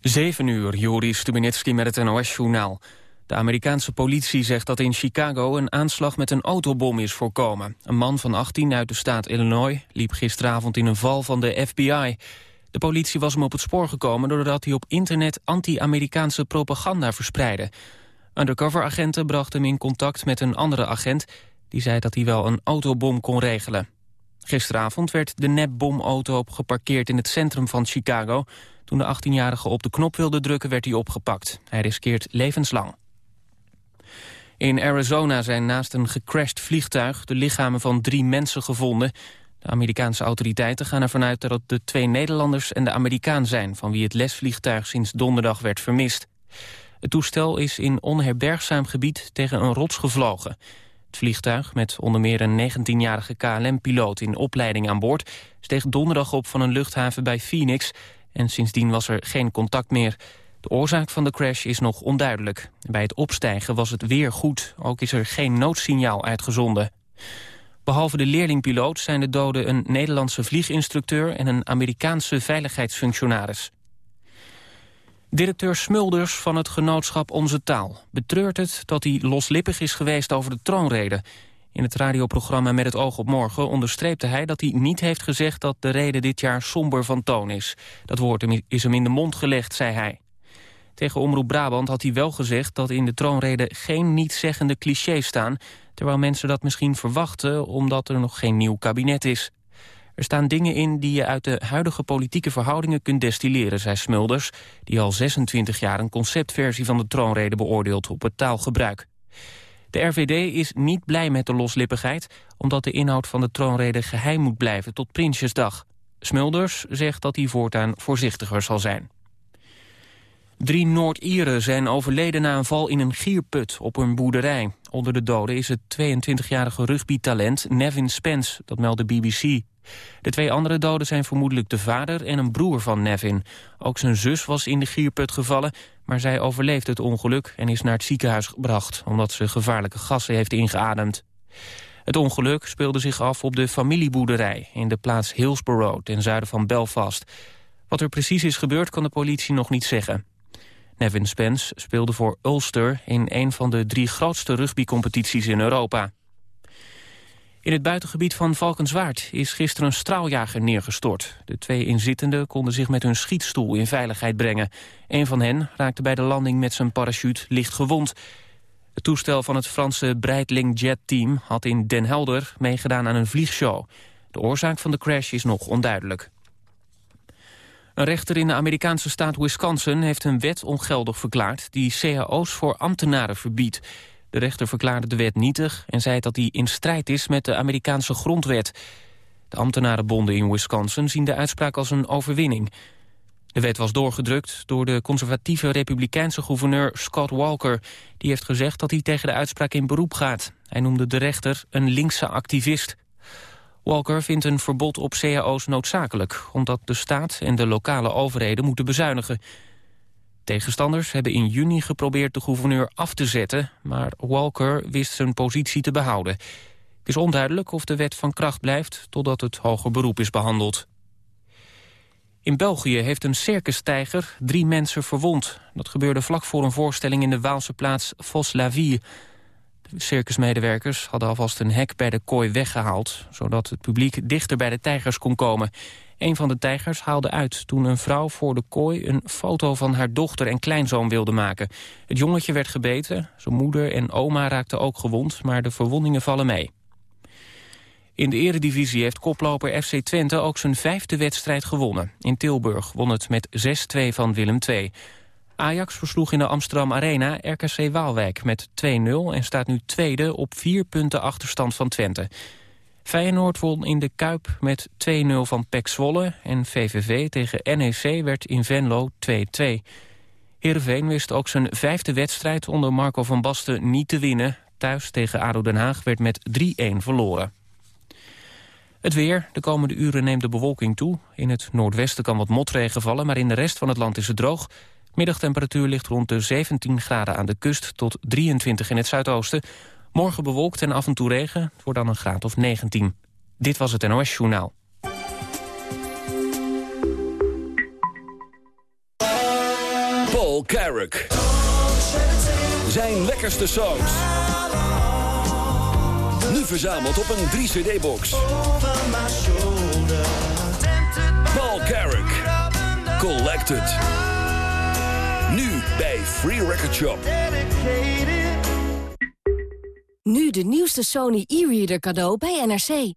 7 uur, Joris Stubenitski met het NOS-journaal. De Amerikaanse politie zegt dat in Chicago een aanslag met een autobom is voorkomen. Een man van 18 uit de staat Illinois liep gisteravond in een val van de FBI. De politie was hem op het spoor gekomen doordat hij op internet anti-Amerikaanse propaganda verspreidde. Undercover-agenten brachten hem in contact met een andere agent... die zei dat hij wel een autobom kon regelen. Gisteravond werd de nepbomauto geparkeerd in het centrum van Chicago... Toen de 18-jarige op de knop wilde drukken werd hij opgepakt. Hij riskeert levenslang. In Arizona zijn naast een gecrashed vliegtuig de lichamen van drie mensen gevonden. De Amerikaanse autoriteiten gaan ervan uit dat het de twee Nederlanders en de Amerikaan zijn... van wie het lesvliegtuig sinds donderdag werd vermist. Het toestel is in onherbergzaam gebied tegen een rots gevlogen. Het vliegtuig, met onder meer een 19-jarige KLM-piloot in opleiding aan boord... steeg donderdag op van een luchthaven bij Phoenix en sindsdien was er geen contact meer. De oorzaak van de crash is nog onduidelijk. Bij het opstijgen was het weer goed, ook is er geen noodsignaal uitgezonden. Behalve de leerlingpiloot zijn de doden een Nederlandse vlieginstructeur... en een Amerikaanse veiligheidsfunctionaris. Directeur Smulders van het genootschap Onze Taal betreurt het dat hij loslippig is geweest over de troonrede. In het radioprogramma Met het oog op morgen onderstreepte hij dat hij niet heeft gezegd dat de reden dit jaar somber van toon is. Dat woord is hem in de mond gelegd, zei hij. Tegen Omroep Brabant had hij wel gezegd dat in de troonrede geen nietszeggende clichés staan, terwijl mensen dat misschien verwachten omdat er nog geen nieuw kabinet is. Er staan dingen in die je uit de huidige politieke verhoudingen kunt destilleren, zei Smulders, die al 26 jaar een conceptversie van de troonrede beoordeelt op het taalgebruik. De RVD is niet blij met de loslippigheid... omdat de inhoud van de troonrede geheim moet blijven tot Prinsjesdag. Smulders zegt dat hij voortaan voorzichtiger zal zijn. Drie Noord-Ieren zijn overleden na een val in een gierput op een boerderij. Onder de doden is het 22-jarige rugbytalent Nevin Spence, dat meldde BBC. De twee andere doden zijn vermoedelijk de vader en een broer van Nevin. Ook zijn zus was in de gierput gevallen, maar zij overleefde het ongeluk... en is naar het ziekenhuis gebracht, omdat ze gevaarlijke gassen heeft ingeademd. Het ongeluk speelde zich af op de familieboerderij... in de plaats Hillsborough, ten zuiden van Belfast. Wat er precies is gebeurd, kan de politie nog niet zeggen. Nevin Spence speelde voor Ulster in een van de drie grootste rugbycompetities in Europa. In het buitengebied van Valkenswaard is gisteren een straaljager neergestort. De twee inzittenden konden zich met hun schietstoel in veiligheid brengen. Een van hen raakte bij de landing met zijn parachute licht gewond. Het toestel van het Franse Breitling Jet Team had in Den Helder meegedaan aan een vliegshow. De oorzaak van de crash is nog onduidelijk. Een rechter in de Amerikaanse staat Wisconsin heeft een wet ongeldig verklaard... die cao's voor ambtenaren verbiedt. De rechter verklaarde de wet nietig en zei dat die in strijd is met de Amerikaanse grondwet. De ambtenarenbonden in Wisconsin zien de uitspraak als een overwinning. De wet was doorgedrukt door de conservatieve republikeinse gouverneur Scott Walker. Die heeft gezegd dat hij tegen de uitspraak in beroep gaat. Hij noemde de rechter een linkse activist. Walker vindt een verbod op cao's noodzakelijk... omdat de staat en de lokale overheden moeten bezuinigen. Tegenstanders hebben in juni geprobeerd de gouverneur af te zetten... maar Walker wist zijn positie te behouden. Het is onduidelijk of de wet van kracht blijft... totdat het hoger beroep is behandeld. In België heeft een circustijger drie mensen verwond. Dat gebeurde vlak voor een voorstelling in de Waalse plaats Vos-la-Ville. De circusmedewerkers hadden alvast een hek bij de kooi weggehaald... zodat het publiek dichter bij de tijgers kon komen. Een van de tijgers haalde uit toen een vrouw voor de kooi... een foto van haar dochter en kleinzoon wilde maken. Het jongetje werd gebeten, zijn moeder en oma raakten ook gewond... maar de verwondingen vallen mee. In de eredivisie heeft koploper FC Twente ook zijn vijfde wedstrijd gewonnen. In Tilburg won het met 6-2 van Willem II. Ajax versloeg in de Amsterdam Arena RKC Waalwijk met 2-0... en staat nu tweede op vier punten achterstand van Twente. Feyenoord won in de Kuip met 2-0 van PEC Zwolle... en VVV tegen NEC werd in Venlo 2-2. Heerenveen wist ook zijn vijfde wedstrijd onder Marco van Basten niet te winnen. Thuis tegen ADO Den Haag werd met 3-1 verloren. Het weer. De komende uren neemt de bewolking toe. In het noordwesten kan wat motregen vallen, maar in de rest van het land is het droog. Middagtemperatuur ligt rond de 17 graden aan de kust tot 23 in het zuidoosten. Morgen bewolkt en af en toe regen. Het wordt dan een graad of 19. Dit was het NOS Journaal. Paul Carrick. Zijn lekkerste songs. Nu verzameld op een 3-cd-box. Paul Carrick. Collected. Nu bij Free Record Shop. Nu de nieuwste Sony e-reader cadeau bij NRC.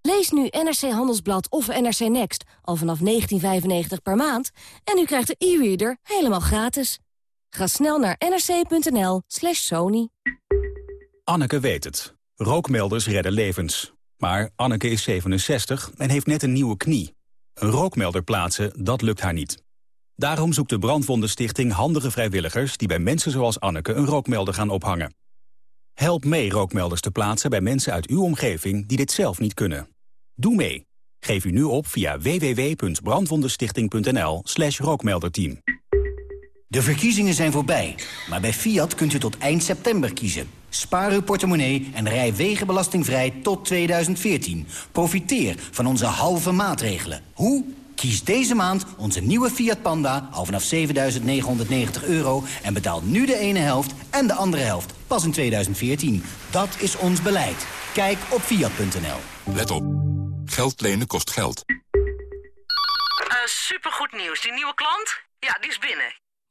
Lees nu NRC Handelsblad of NRC Next al vanaf 19,95 per maand... en u krijgt de e-reader helemaal gratis. Ga snel naar nrc.nl slash sony. Anneke weet het. Rookmelders redden levens. Maar Anneke is 67 en heeft net een nieuwe knie. Een rookmelder plaatsen, dat lukt haar niet. Daarom zoekt de Brandwondenstichting handige vrijwilligers... die bij mensen zoals Anneke een rookmelder gaan ophangen. Help mee rookmelders te plaatsen bij mensen uit uw omgeving... die dit zelf niet kunnen. Doe mee. Geef u nu op via www.brandwondenstichting.nl slash rookmelderteam. De verkiezingen zijn voorbij, maar bij Fiat kunt u tot eind september kiezen. Spaar uw portemonnee en rij wegenbelastingvrij tot 2014. Profiteer van onze halve maatregelen. Hoe? Kies deze maand onze nieuwe Fiat Panda al vanaf 7.990 euro... en betaal nu de ene helft en de andere helft pas in 2014. Dat is ons beleid. Kijk op Fiat.nl. Let op. Geld lenen kost geld. Uh, supergoed nieuws. Die nieuwe klant? Ja, die is binnen.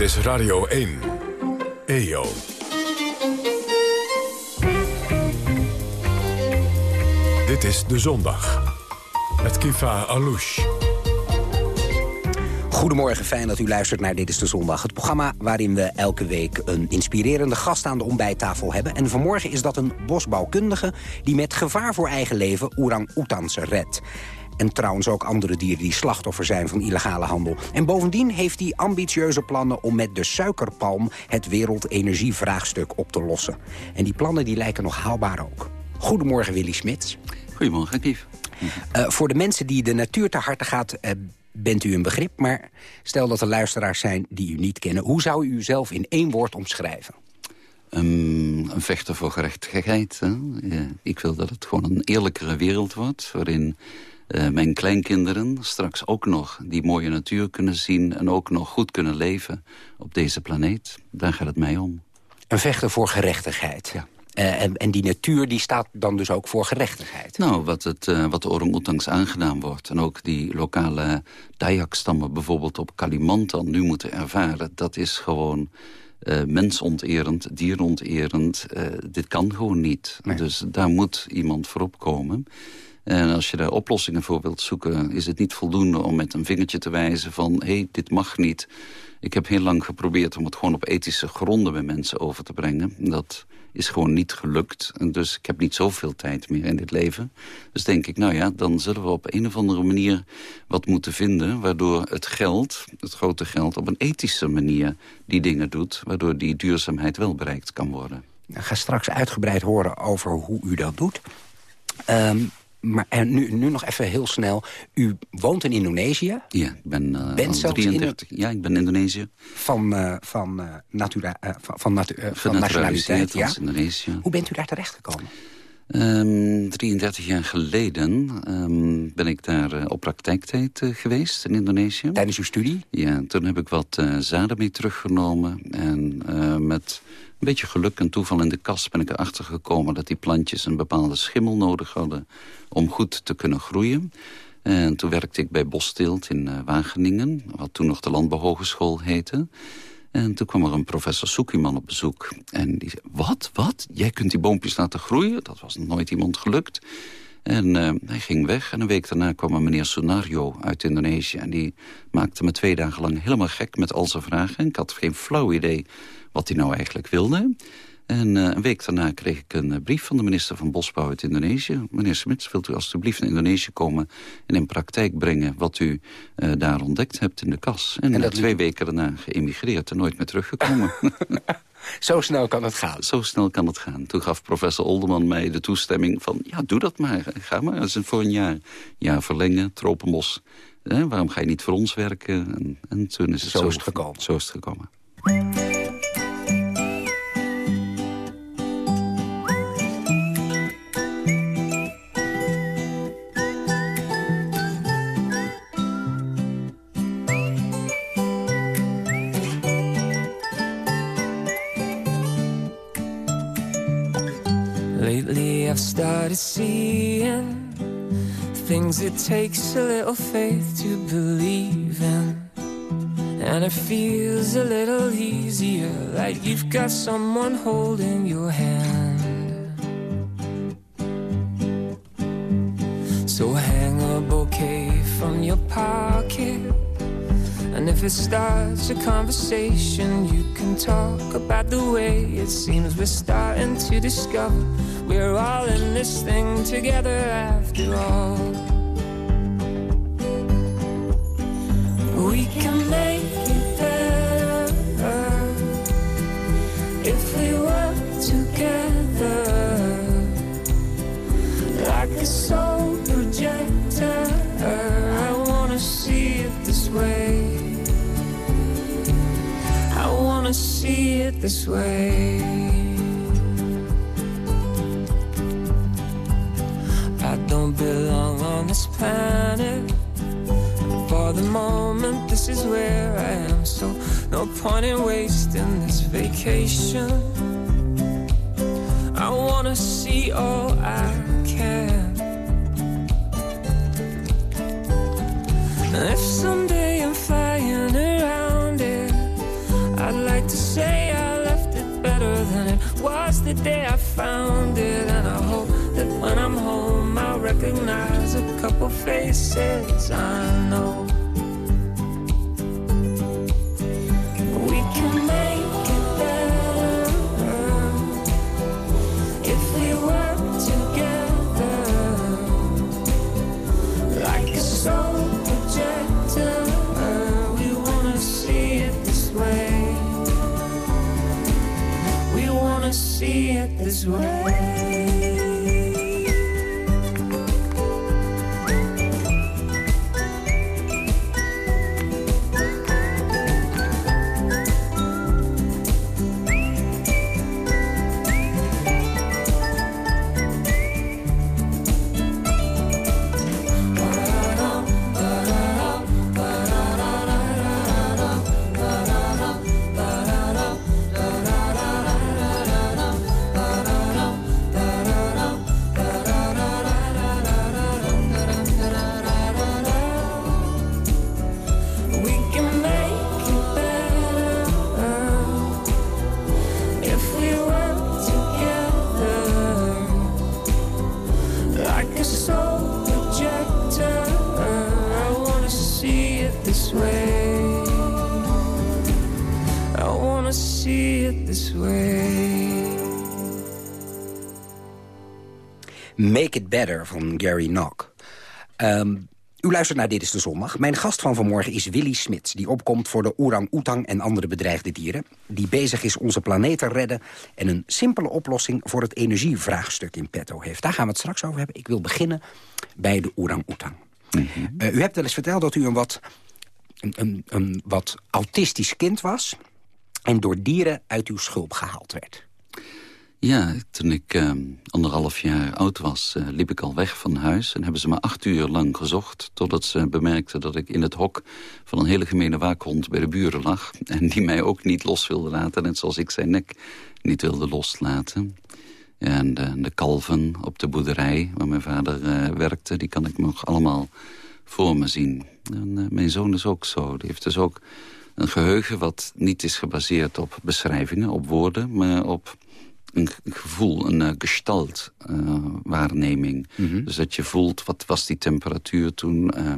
Dit is Radio 1. EO. Dit is De Zondag. Met Kifa Alouche. Goedemorgen, fijn dat u luistert naar Dit is de Zondag. Het programma waarin we elke week een inspirerende gast aan de ontbijttafel hebben. En vanmorgen is dat een bosbouwkundige die met gevaar voor eigen leven orang-oetans redt. En trouwens ook andere dieren die slachtoffer zijn van illegale handel. En bovendien heeft hij ambitieuze plannen om met de suikerpalm... het wereldenergievraagstuk op te lossen. En die plannen die lijken nog haalbaar ook. Goedemorgen, Willy Smits. Goedemorgen, Kief. Uh, voor de mensen die de natuur te harte gaat... Uh, bent u een begrip, maar stel dat er luisteraars zijn die u niet kennen. Hoe zou u uzelf in één woord omschrijven? Um, een vechter voor gerechtigheid. Hè? Ja, ik wil dat het gewoon een eerlijkere wereld wordt... waarin uh, mijn kleinkinderen straks ook nog die mooie natuur kunnen zien... en ook nog goed kunnen leven op deze planeet. Daar gaat het mij om. Een vechter voor gerechtigheid. Ja. Uh, en, en, die natuur die staat dan dus ook voor gerechtigheid? Nou, wat, het, uh, wat de orang-oetangs aangedaan wordt... en ook die lokale Dayak-stammen bijvoorbeeld op Kalimantan nu moeten ervaren... dat is gewoon uh, mensonterend, dieronterend. dit kan gewoon niet. Nee. Dus daar moet iemand voor opkomen. En als je daar oplossingen voor wilt zoeken... is het niet voldoende om met een vingertje te wijzen van... hé, hey, dit mag niet. Ik heb heel lang geprobeerd om het gewoon op ethische gronden... bij mensen over te brengen. Dat is gewoon niet gelukt. En dus ik heb niet zoveel tijd meer in dit leven. Dus denk ik, nou ja, dan zullen we op een of andere manier wat moeten vinden... waardoor het geld, het grote geld, op een ethische manier die dingen doet... waardoor die duurzaamheid wel bereikt kan worden. Ik ga straks uitgebreid horen over hoe u dat doet. Um, maar en nu, nu nog even heel snel. U woont in Indonesië? Ja, ik ben uh, Bent 33. In, ja, ik ben Indonesië. Van, uh, van, uh, natura, van, van, natu van nationaliteit, ja? Indonesië. Hoe bent u daar terechtgekomen? Um, 33 jaar geleden um, ben ik daar op praktijktijd geweest in Indonesië. Tijdens uw studie? Ja, toen heb ik wat zaden mee teruggenomen. En met een beetje geluk en toeval in de kast ben ik erachter gekomen... dat die plantjes een bepaalde schimmel nodig hadden om goed te kunnen groeien. En toen werkte ik bij Bosteelt in uh, Wageningen, wat toen nog de Landbouwhogeschool heette. En toen kwam er een professor Soekiman op bezoek. En die zei, wat, wat? Jij kunt die boompjes laten groeien? Dat was nooit iemand gelukt. En uh, hij ging weg en een week daarna kwam een meneer Sonario uit Indonesië. En die maakte me twee dagen lang helemaal gek met al zijn vragen. En ik had geen flauw idee wat hij nou eigenlijk wilde. En uh, een week daarna kreeg ik een uh, brief van de minister van Bosbouw uit Indonesië. Meneer Smits, wilt u alstublieft naar Indonesië komen... en in praktijk brengen wat u uh, daar ontdekt hebt in de kas. En, en dat twee weken daarna geëmigreerd en nooit meer teruggekomen. Zo snel kan het gaan. Zo snel kan het gaan. Toen gaf professor Olderman mij de toestemming van... ja, doe dat maar. Ga maar. Dat is voor een jaar. Ja, verlengen, tropenbos. Eh, waarom ga je niet voor ons werken? En, en toen is het zo, zo, is het gekomen. Zo is het gekomen. Started seeing things it takes a little faith to believe in. And it feels a little easier, like you've got someone holding your hand. So hang a bouquet from your pocket. And if it starts a conversation, you can talk about the way it seems we're starting to discover we're all in this thing together after all. We can make it better if we work together like a soul projector. I wanna see it this way. I wanna see it this way. Is where I am. So, no point in wasting this vacation. I wanna see all I can. If someday I'm flying around it, I'd like to say I left it better than it was the day I found it. And I hope that when I'm home, I'll recognize a couple faces I know. This way. Van Gary Knock. Ehm, u luistert naar Dit is de Zondag. Mijn gast van vanmorgen is Willy Smits... die opkomt voor de orang-oetang en andere bedreigde dieren... die bezig is onze planeet te redden... en een simpele oplossing voor het energievraagstuk in petto heeft. Daar gaan we het straks over hebben. Ik wil beginnen bij de orang-oetang. Eh, u hebt wel eens verteld dat u een wat, een, een, een wat autistisch kind was... en door dieren uit uw schulp gehaald werd. Ja, toen ik eh, anderhalf jaar oud was, eh, liep ik al weg van huis. En hebben ze me acht uur lang gezocht. Totdat ze bemerkten dat ik in het hok van een hele gemene waakhond bij de buren lag. En die mij ook niet los wilde laten. Net zoals ik zijn nek niet wilde loslaten. En de, de kalven op de boerderij waar mijn vader eh, werkte... die kan ik nog allemaal voor me zien. En eh, mijn zoon is ook zo. Die heeft dus ook een geheugen wat niet is gebaseerd op beschrijvingen, op woorden... maar op een gevoel, een uh, gestalt waarneming. Dus dat je voelt, wat was die temperatuur toen? Uh,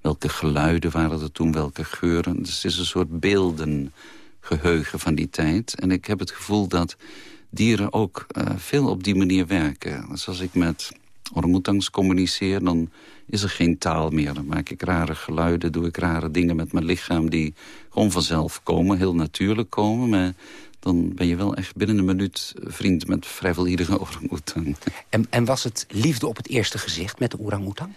welke geluiden waren er toen? Welke geuren? Dus het is een soort beeldengeheugen van die tijd. En ik heb het gevoel dat dieren ook veel op die manier werken. Dus als ik met orang communiceer, dan is er geen taal meer. Dan maak ik rare geluiden, doe ik rare dingen met mijn lichaam... die gewoon vanzelf komen, heel natuurlijk komen. Maar dan ben je wel echt binnen een minuut vriend met vrijwel iedere orang En, en was het liefde op het eerste gezicht met de orang-oetang?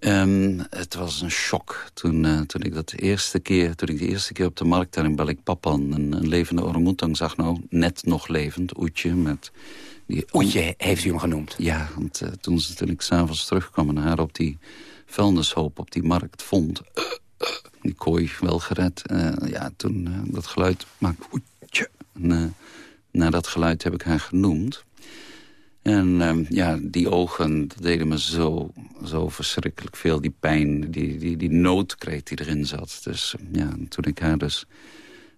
Um, het was een shock toen, uh, toen ik dat eerste keer, toen ik de eerste keer op de markt daar in Balikpapan een, een levende orang zag. Nou, net nog levend, Oetje. Met die Oetje heeft u hem genoemd? Ja, want uh, toen, toen ik s'avonds terugkwam en haar op die vuilnishoop op die markt vond... Uh, die kooi wel gered. ja, toen dat geluid maakte. Na dat geluid heb ik haar genoemd. En ehm, ja, die ogen deden me zo, zo verschrikkelijk veel. Die pijn, die, die, die noodkreet die erin zat. Dus ja, toen ik haar dus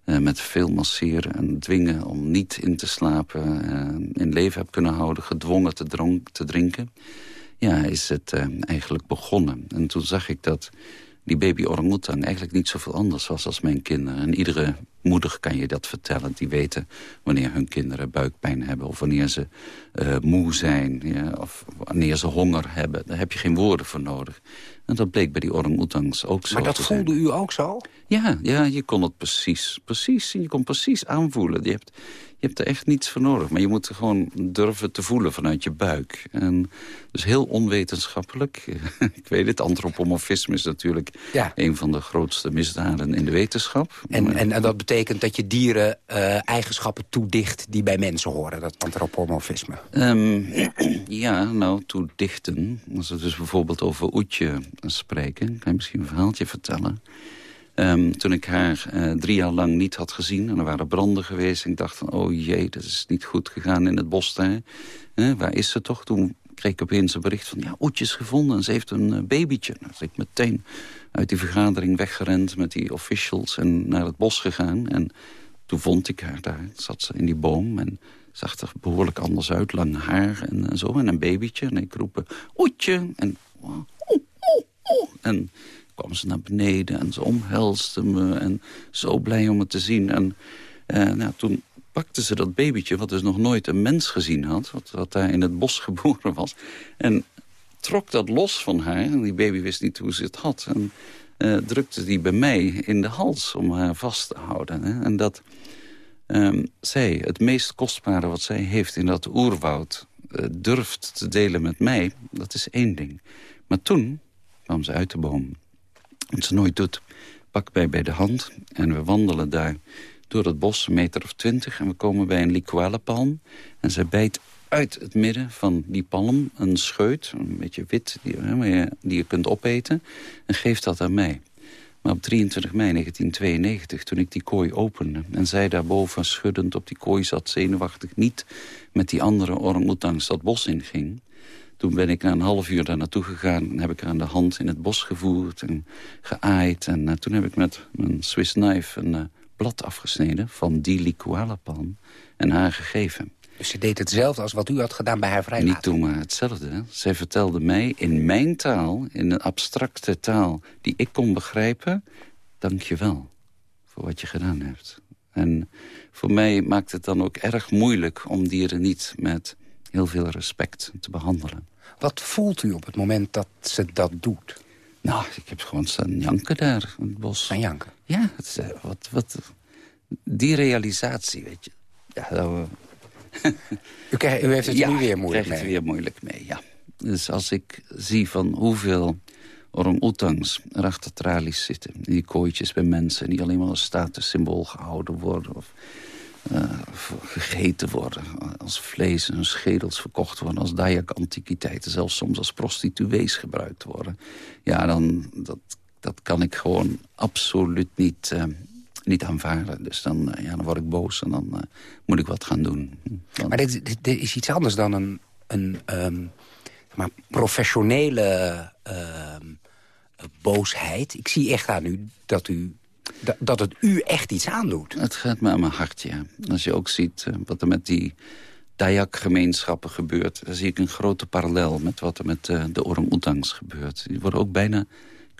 uh, met veel masseren en dwingen om niet in te slapen... Uh, in leven heb kunnen houden, gedwongen te, dronk, te drinken... ja, is het uh, eigenlijk begonnen. En toen zag ik dat die baby orang eigenlijk niet zoveel anders was als mijn kinderen. En iedere moeder kan je dat vertellen. Die weten wanneer hun kinderen buikpijn hebben... of wanneer ze uh, moe zijn, ja, of wanneer ze honger hebben. Daar heb je geen woorden voor nodig. En dat bleek bij die orang-oetangs ook zo Maar dat voelde u ook zo? Ja, ja, je kon het precies, precies, je kon precies aanvoelen. Je hebt, je hebt er echt niets voor nodig. Maar je moet gewoon durven te voelen vanuit je buik. En dus heel onwetenschappelijk. Ik weet het, antropomorfisme is natuurlijk ja. een van de grootste misdaden in de wetenschap. En, en, en dat betekent dat je dieren uh, eigenschappen toedicht die bij mensen horen, dat antropomorfisme? Um, ja, nou, toedichten. Als we dus bijvoorbeeld over Oetje spreken, kan je misschien een verhaaltje vertellen. Um, toen ik haar uh, drie jaar lang niet had gezien en er waren branden geweest... en ik dacht van, oh jee, dat is niet goed gegaan in het bos daar. Waar is ze toch? Toen kreeg ik opeens een bericht van, ja, Oetje is gevonden en ze heeft een uh, babytje. Nou, dus ik meteen uit die vergadering weggerend met die officials en naar het bos gegaan. En toen vond ik haar daar, zat ze in die boom en zag er behoorlijk anders uit. Lang haar en, zo, en een babytje. En ik roepen, Oetje! En, en kwam ze naar beneden en ze omhelste me. En zo blij om het te zien. En uh, nou, toen pakte ze dat babytje, wat dus nog nooit een mens gezien had... wat, wat daar in het bos geboren was... en trok dat los van haar. En die baby wist niet hoe ze het had. En uh, drukte die bij mij in de hals om haar vast te houden. Hè. En dat um, zij, het meest kostbare wat zij heeft in dat oerwoud... Uh, durft te delen met mij, dat is één ding. Maar toen kwam ze uit de boom. Wat ze nooit doet, pak mij bij de hand en we wandelen daar door het bos, een meter of twintig... en we komen bij een liqualepalm en zij bijt uit het midden van die palm een scheut, een beetje wit, die, je, die je kunt opeten, en geeft dat aan mij. Maar op 23 mei 1992, toen ik die kooi opende... en zij daarboven schuddend op die kooi zat, zenuwachtig niet... met die andere orang-oetangs dat bos inging... toen ben ik na een half uur daar naartoe gegaan... en heb ik haar aan de hand in het bos gevoerd en geaaid. En uh, toen heb ik met mijn Swiss knife een uh, blad afgesneden... van die liqualapalm en haar gegeven. Dus ze deed hetzelfde als wat u had gedaan bij haar vrijlating? Niet toen maar hetzelfde. Zij vertelde mij in mijn taal, in een abstracte taal... die ik kon begrijpen, dank je wel voor wat je gedaan hebt. En voor mij maakt het dan ook erg moeilijk om dieren niet met heel veel respect te behandelen. Wat voelt u op het moment dat ze dat doet? Nou, ik heb gewoon staan janken daar in het bos. Staan janken? Ja, het is, eh, wat, wat, die realisatie, weet je. Ja, dat, u, krijgt, u heeft het nu weer moeilijk mee? Ja, weer moeilijk mee, ja. Dus als ik zie van hoeveel orang-oetangs er achter tralies zitten... in die kooitjes bij mensen... die alleen maar als statussymbool gehouden worden... of uh, gegeten worden, als vlees en schedels verkocht worden... als Dayak-antiquiteiten, zelfs soms als prostituees gebruikt worden... ja, dan dat, dat kan ik gewoon absoluut niet... Uh, niet aanvaarden. Dus dan, uh, ja, dan word ik boos en dan moet ik wat gaan doen. Maar dit, dit, is iets anders dan een, een um, maar professionele uh, boosheid. Ik zie echt aan u dat, u dat het u echt iets aandoet. Het gaat me aan mijn hart, ja. Als je ook ziet uh, wat er met die Dayak-gemeenschappen gebeurt... dan zie ik een grote parallel met wat er met uh, de orang-oetangs gebeurt. Die worden ook bijna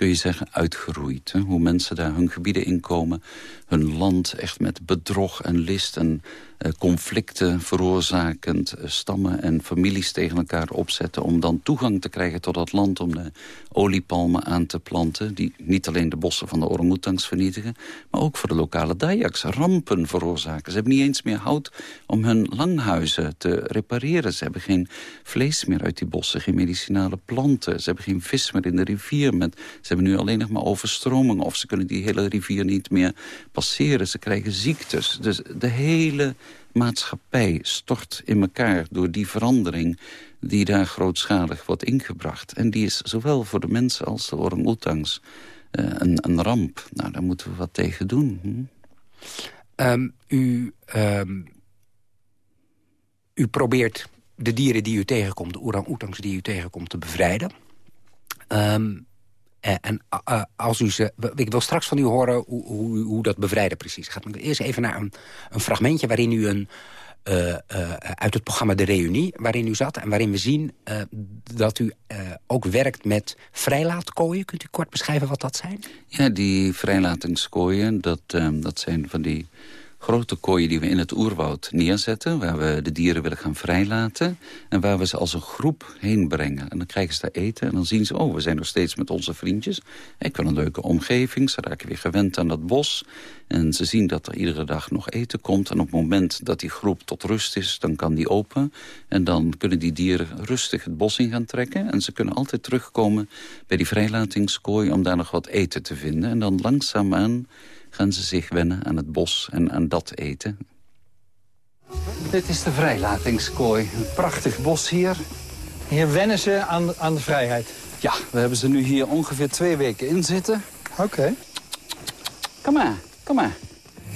kun je zeggen, uitgeroeid. Hè? Hoe mensen daar hun gebieden inkomen, hun land echt met bedrog en list en conflicten veroorzakend uh, stammen en families tegen elkaar opzetten... om dan toegang te krijgen tot dat land om de oliepalmen aan te planten... die niet alleen de bossen van de orangutangs vernietigen... maar ook voor de lokale Dayaks rampen veroorzaken. Ze hebben niet eens meer hout om hun langhuizen te repareren. Ze hebben geen vlees meer uit die bossen, geen medicinale planten. Ze hebben geen vis meer in de rivier. Met, ze hebben nu alleen nog maar overstromingen... of ze kunnen die hele rivier niet meer passeren. Ze krijgen ziektes. Dus de hele maatschappij stort in elkaar door die verandering die daar grootschalig wordt ingebracht. En die is zowel voor de mensen als de orang-oetangs uh, een, een, ramp. Nou, daar moeten we wat tegen doen. Hm? Um, u, um, u probeert de dieren die u tegenkomt, de orang-oetangs die u tegenkomt, te bevrijden. Um, en uh, als u ze... Ik wil straks van u horen hoe, hoe, hoe dat bevrijden precies gaat. Maar eerst even naar een, een fragmentje waarin u een... Uit het programma De Reunie, waarin u zat... en waarin we zien dat u ook werkt met vrijlaatkooien. Kunt u kort beschrijven wat dat zijn? Ja, die vrijlatingskooien, dat, dat zijn van die grote kooien die we in het oerwoud neerzetten... waar we de dieren willen gaan vrijlaten... en waar we ze als een groep heen brengen. En dan krijgen ze daar eten en dan zien ze... oh, we zijn nog steeds met onze vriendjes. Ik wil een leuke omgeving, ze raken weer gewend aan dat bos... en ze zien dat er iedere dag nog eten komt... en op het moment dat die groep tot rust is, dan kan die open... en dan kunnen die dieren rustig het bos in gaan trekken... en ze kunnen altijd terugkomen bij die vrijlatingskooi... om daar nog wat eten te vinden. En dan langzaamaan gaan ze zich wennen aan het bos en aan dat eten. Dit is de vrijlatingskooi. Een prachtig bos hier. Hier wennen ze aan, aan de vrijheid? Ja, we hebben ze nu hier ongeveer twee weken in zitten. Oké. Kom maar, kom maar.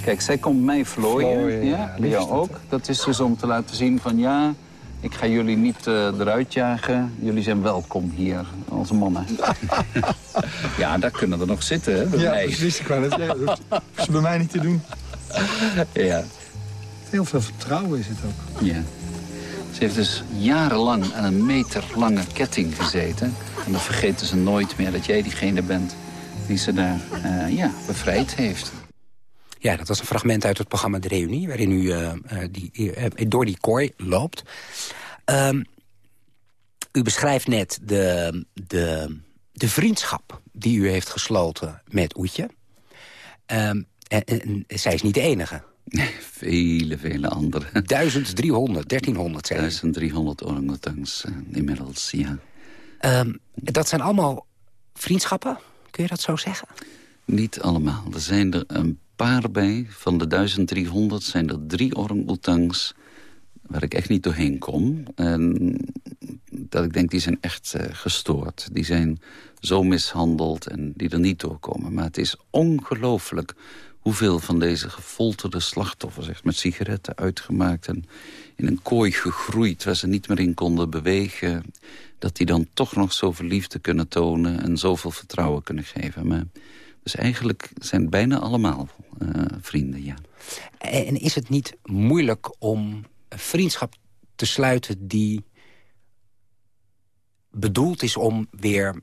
Kijk, zij komt mij vlooien. ja, ja jou ook. Dat is dus om te laten zien van ja, ik ga jullie niet uh, eruit jagen. Jullie zijn welkom hier, als mannen. ja, daar kunnen er nog zitten, hè, bij ja, mij. precies. Ik wou net zeggen. Dat is bij mij niet te doen. ja. Heel veel vertrouwen is het ook. Ja. Ze heeft dus jarenlang aan een meter lange ketting gezeten. En dan vergeten ze nooit meer dat jij diegene bent die ze daar uh, ja, bevrijd heeft. Ja, dat was een fragment uit het programma De Reunie... waarin u uh, die, uh, door die kooi loopt. Um, u beschrijft net de, de, de vriendschap die u heeft gesloten met Oetje. Um, en, en, zij is niet de enige. Nee, vele, vele anderen. 1300, 1300 zijn 1300 orangutans inmiddels, ja. Um, dat zijn allemaal vriendschappen, kun je dat zo zeggen? Niet allemaal. Er zijn er een paar bij. Van de 1300 zijn er drie orang-oetangs waar ik echt niet doorheen kom. En dat ik denk, die zijn echt uh, gestoord. Die zijn zo mishandeld en die er niet doorkomen. Maar het is ongelooflijk hoeveel van deze gefolterde slachtoffers... met sigaretten uitgemaakt en in een kooi gegroeid... waar ze niet meer in konden bewegen... dat die dan toch nog zoveel liefde kunnen tonen... en zoveel vertrouwen kunnen geven. Maar dus eigenlijk zijn bijna allemaal uh, vrienden, ja. En is het niet moeilijk om een vriendschap te sluiten... die bedoeld is om weer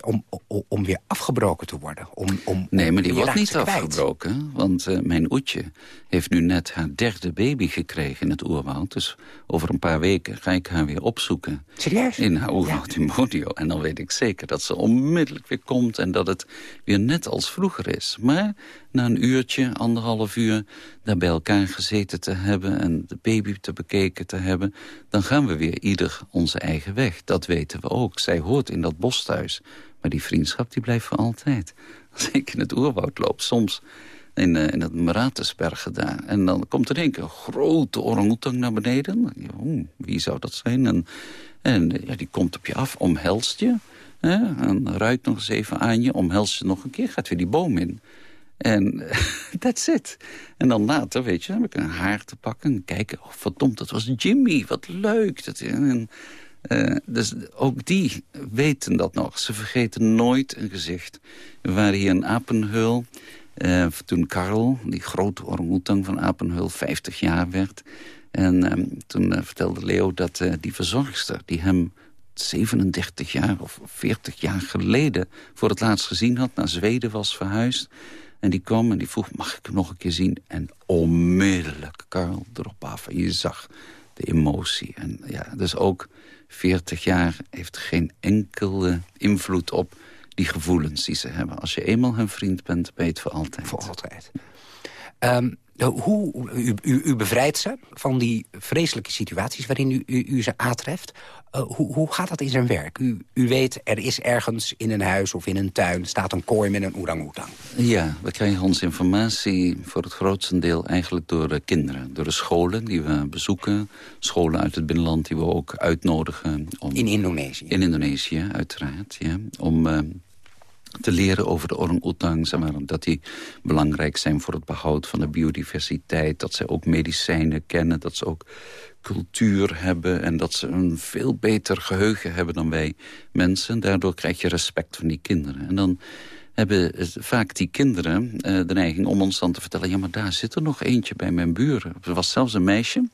om, om, om, weer afgebroken te worden. Om, om, nee, maar die wordt niet afgebroken. Want uh, mijn Oetje heeft nu net haar derde baby gekregen in het oerwoud. Dus over een paar weken ga ik haar weer opzoeken. Serieus? In haar oerwoud in. En dan weet ik zeker dat ze onmiddellijk weer komt... en dat het weer net als vroeger is. Maar na een uurtje, anderhalf uur... daar bij elkaar gezeten te hebben en de baby te bekeken te hebben... dan gaan we weer ieder onze eigen weg. Dat weten we ook. Zij hoort in dat bos thuis. Maar die vriendschap die blijft voor altijd. Als ik in het oerwoud loop, soms in, uh, in daar. En dan komt er een keer een grote orang naar beneden. Wie zou dat zijn? En, en ja, die komt op je af, omhelst je. Hè, en ruikt nog eens even aan je, omhelst je nog een keer, gaat weer die boom in. En that's it. En dan later, weet je, heb ik een haar te pakken en kijken. Oh, verdomd, dat was Jimmy, wat leuk. Dat, en, uh, dus ook die weten dat nog. Ze vergeten nooit een gezicht. We waren hier in Apenheul. Uh, toen Karel, die grote orangutang van Apenheul, 50 jaar werd. En uh, toen vertelde Leo dat die verzorgster die hem 37 jaar of 40 jaar geleden voor het laatst gezien had. Naar Zweden was verhuisd. En die kwam en die vroeg, mag ik hem nog een keer zien? En onmiddellijk Karl erop af. En je zag de emotie. En ja, dus ook 40 jaar heeft geen enkele invloed op die gevoelens die ze hebben. Als je eenmaal hun vriend bent, ben het voor altijd. Voor altijd. Um, hoe, u, u, u, bevrijdt ze van die vreselijke situaties waarin u, u, ze aantreft. Uh, hoe, hoe, gaat dat in zijn werk? U, u weet, er is ergens in een huis of in een tuin... staat een kooi met een orang-oetang. Ja, we krijgen onze informatie voor het grootste deel eigenlijk door de kinderen. Door de scholen die we bezoeken. Scholen uit het binnenland die we ook uitnodigen. Om, in Indonesië? In Indonesië, uiteraard. Ja, om... Te leren over de orang-oetangs. Dat die belangrijk zijn voor het behoud van de biodiversiteit. Dat ze ook medicijnen kennen. Dat ze ook cultuur hebben. En dat ze een veel beter geheugen hebben dan wij mensen. Daardoor krijg je respect van die kinderen. En dan hebben vaak die kinderen uh, de neiging om ons dan te vertellen... ja, maar daar zit er nog eentje bij mijn buren. Er was zelfs een meisje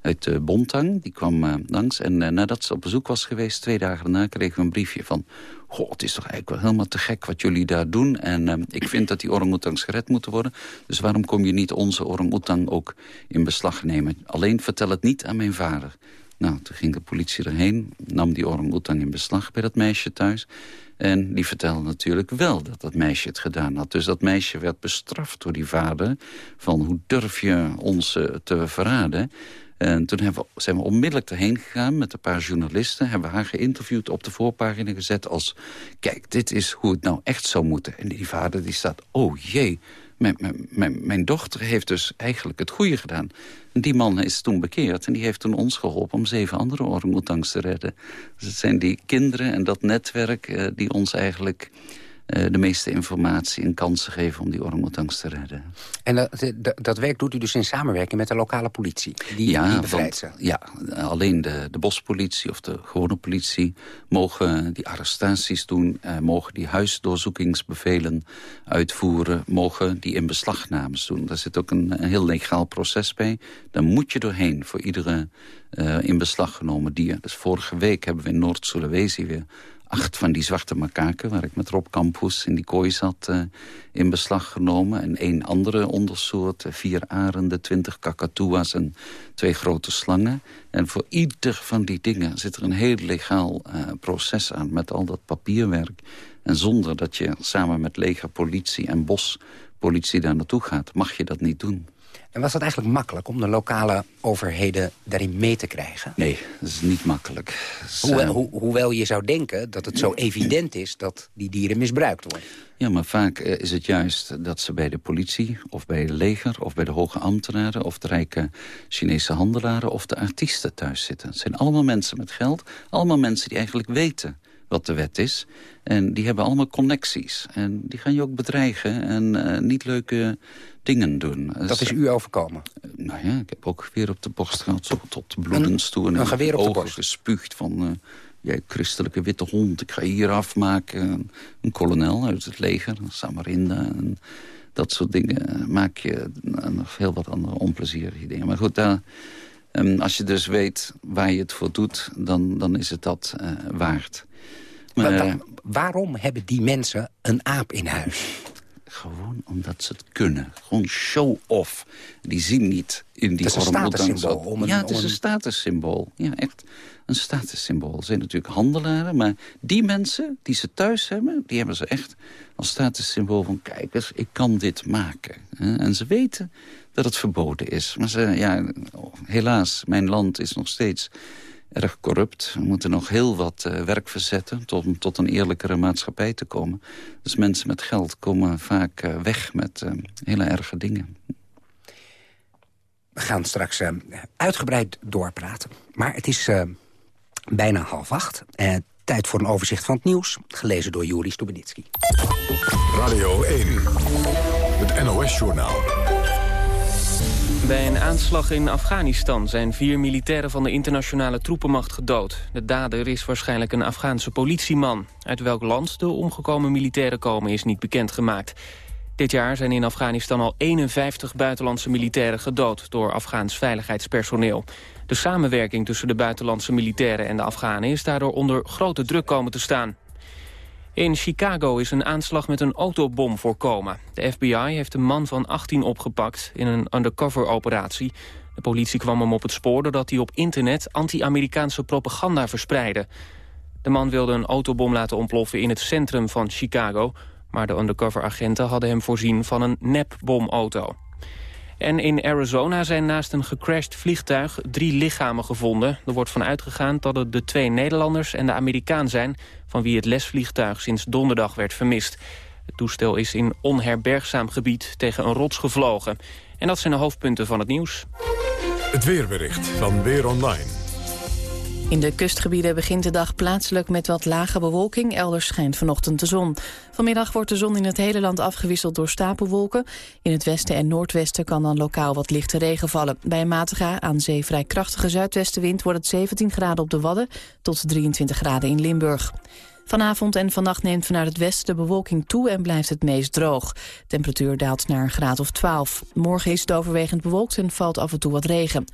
uit uh, Bontang, die kwam uh, langs. En nadat ze op bezoek was geweest, twee dagen daarna... kregen we een briefje van goh, het is toch eigenlijk wel helemaal te gek wat jullie daar doen. En uh, ik vind dat die orang-oetangs gered moeten worden. Dus waarom kom je niet onze orang-oetang ook in beslag nemen? Alleen vertel het niet aan mijn vader. Nou, toen ging de politie erheen, nam die orang-oetang in beslag bij dat meisje thuis. En die vertelde natuurlijk wel dat dat meisje het gedaan had. Dus dat meisje werd bestraft door die vader. Van hoe durf je ons uh, te verraden? En toen zijn we onmiddellijk erheen gegaan met een paar journalisten. Hebben we haar geïnterviewd, op de voorpagina gezet als... kijk, dit is hoe het nou echt zou moeten. En die vader die staat, oh jee, mijn, mijn, mijn dochter heeft dus eigenlijk het goede gedaan. En die man is toen bekeerd en die heeft toen ons geholpen... om zeven andere orangutans te redden. Dus het zijn die kinderen en dat netwerk uh, die ons eigenlijk uh, de meeste informatie en kansen geven om die orangutans te redden. En dat, dat, werk doet u dus in samenwerking met de lokale politie? Die, ja, die bevrijdt ze? Ja, alleen de, de bospolitie of de gewone politie mogen die arrestaties doen... Uh, mogen die huisdoorzoekingsbevelen uitvoeren... mogen die in beslagnames doen. Daar zit ook een, een heel legaal proces bij. Daar moet je doorheen voor iedere uh, in beslag genomen dier. Dus vorige week hebben we in Noord-Sulawesi weer acht van die zwarte makaken... waar ik met Rob Campus in die kooi zat, uh, in beslag genomen. En één andere ondersoort, vier arenden, twintig kakatoea's en twee grote slangen. En voor ieder van die dingen zit er een heel legaal uh, proces aan... met al dat papierwerk. En zonder dat je samen met leger, politie en bospolitie daar naartoe gaat... mag je dat niet doen. En was dat eigenlijk makkelijk om de lokale overheden daarin mee te krijgen? Nee, dat is niet makkelijk. Hoewel, hoewel je zou denken dat het zo evident is dat die dieren misbruikt worden. Ja, maar vaak eh, is het juist dat ze bij de politie of bij het leger... of bij de hoge ambtenaren of de rijke Chinese handelaren... of de artiesten thuis zitten. Het zijn allemaal mensen met geld. Allemaal mensen die eigenlijk weten wat de wet is. En die hebben allemaal connecties. En die gaan je ook bedreigen en uh, niet leuke dingen doen. Dat dus, is u overkomen? Uh, nou ja, ik heb ook weer op de borst gehad, zo tot bloedens toe. En een geweer op de borst? gespuugd van... Uh, jij christelijke witte hond, ik ga hier afmaken. Een kolonel uit het leger, een Samarinda... En dat soort dingen maak je nog heel wat andere onplezierige dingen. Maar goed, daar... Um, als je dus weet waar je het voor doet, dan, dan is het dat uh, waard. Maar, waarom hebben die mensen een aap in huis? Gewoon omdat ze het kunnen. Gewoon show-off. Die zien niet in die Het is een statussymbool. ja, het is een, statussymbool. Ja, echt een statussymbool. Ze zijn natuurlijk handelaren, maar die mensen die ze thuis hebben... die hebben ze echt als statussymbool van... kijk eens, ik kan dit maken. En ze weten dat het verboden is. Maar ze, ja, helaas, mijn land is nog steeds erg corrupt. We moeten nog heel wat uh, werk verzetten tot, tot een eerlijkere maatschappij te komen. Dus mensen met geld komen vaak uh, weg met uh, hele erge dingen. We gaan straks uitgebreid doorpraten. Maar het is bijna half acht. tijd voor een overzicht van het nieuws. Gelezen door Juri Stubenitski. Radio 1. Het NOS-journaal. Bij een aanslag in Afghanistan zijn vier militairen van de internationale troepenmacht gedood. De dader is waarschijnlijk een Afghaanse politieman. Uit welk land de omgekomen militairen komen is niet bekendgemaakt. Dit jaar zijn in Afghanistan al 51 buitenlandse militairen gedood... door Afghaans veiligheidspersoneel. De samenwerking tussen de buitenlandse militairen en de Afghanen... is daardoor onder grote druk komen te staan. In Chicago is een aanslag met een autobom voorkomen. De FBI heeft een man van 18 opgepakt in een undercover-operatie. De politie kwam hem op het spoor doordat hij op internet anti-Amerikaanse propaganda verspreidde. De man wilde een autobom laten ontploffen in het centrum van Chicago... maar de undercover-agenten hadden hem voorzien van een nepbomauto. En in Arizona zijn naast een gecrashed vliegtuig drie lichamen gevonden. Er wordt van uitgegaan dat het de twee Nederlanders en de Amerikaan zijn... van wie het lesvliegtuig sinds donderdag werd vermist. Het toestel is in onherbergzaam gebied tegen een rots gevlogen. En dat zijn de hoofdpunten van het nieuws. Het weerbericht van Weer Online. In de kustgebieden begint de dag plaatselijk met wat lage bewolking. Elders schijnt vanochtend de zon. Vanmiddag wordt de zon in het hele land afgewisseld door stapelwolken. In het westen en noordwesten kan dan lokaal wat lichte regen vallen. Bij een matige, aan zee vrij krachtige zuidwestenwind... wordt het 17 graden op de Wadden tot 23 graden in Limburg. Vanavond en vannacht neemt vanuit het westen de bewolking toe en blijft het meest droog. temperatuur daalt naar een graad of 12. Morgen is het overwegend bewolkt en valt af en toe wat regen.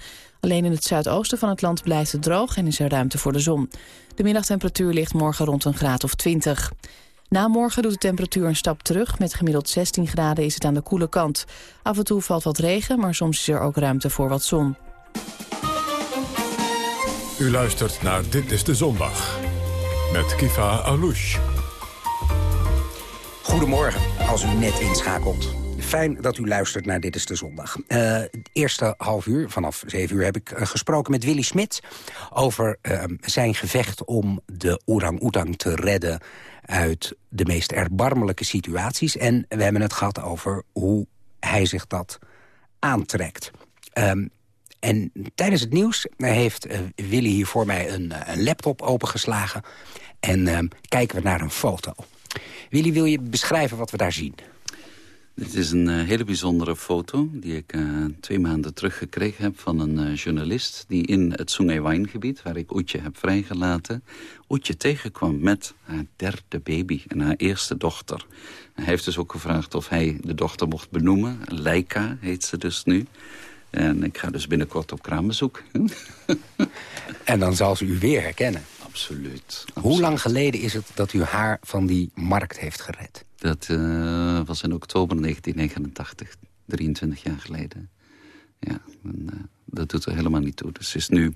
Alleen in het zuidoosten van het land blijft het droog en is er ruimte voor de zon. De middagtemperatuur ligt morgen rond een graad of 20. Na morgen doet de temperatuur een stap terug. Met gemiddeld 16 graden is het aan de koele kant. Af en toe valt wat regen, maar soms is er ook ruimte voor wat zon. U luistert naar Dit is de Zondag. Met Kifa Alouche. Goedemorgen, als u net inschakelt. Fijn dat u luistert naar Dit is de Zondag. Uh, het eerste half uur, vanaf zeven uur, heb ik uh, gesproken met Willy Smits... over uh, zijn gevecht om de orang-oetang te redden... uit de meest erbarmelijke situaties. En we hebben het gehad over hoe hij zich dat aantrekt. Um, en tijdens het nieuws heeft Willy hier voor mij een, een laptop opengeslagen... en ehm, kijken we naar een foto. Willy, wil je beschrijven wat we daar zien? Dit is een uh, hele bijzondere foto die ik uh, twee maanden terug gekregen heb van een uh, journalist... die in het Sungei-Wijn-gebied, waar ik Oetje heb vrijgelaten... Oetje tegenkwam met haar derde baby en haar eerste dochter. hij heeft dus ook gevraagd of hij de dochter mocht benoemen. Leica heet ze dus nu. En ik ga dus binnenkort op kraambezoek. en dan zal ze u weer herkennen. Absoluut. Hoe lang geleden is het dat u haar van die markt heeft gered? Dat uh, was in oktober 1989, 23 jaar geleden. Ja, en, uh, dat doet er helemaal niet toe. Dus ze is nu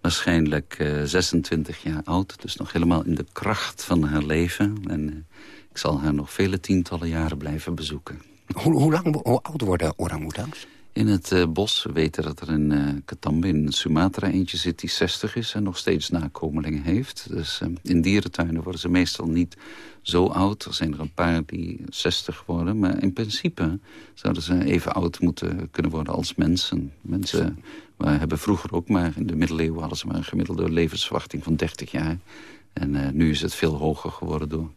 waarschijnlijk uh, 26 jaar oud. Dus nog helemaal in de kracht van haar leven. En ik zal haar nog vele tientallen jaren blijven bezoeken. Hoe, hoe, lang, hoe oud worden orang-oetangs? In het uh, bos. We weten dat er in uh, Katambe in Sumatra eentje zit die 60 is... en nog steeds nakomelingen heeft. Dus uh, in dierentuinen worden ze meestal niet zo oud. Er zijn er een paar die 60 worden. Maar in principe zouden ze even oud moeten kunnen worden als mensen. Mensen we hebben vroeger ook maar... in de middeleeuwen hadden ze maar een gemiddelde levensverwachting van 30 jaar. En nu is het veel hoger geworden door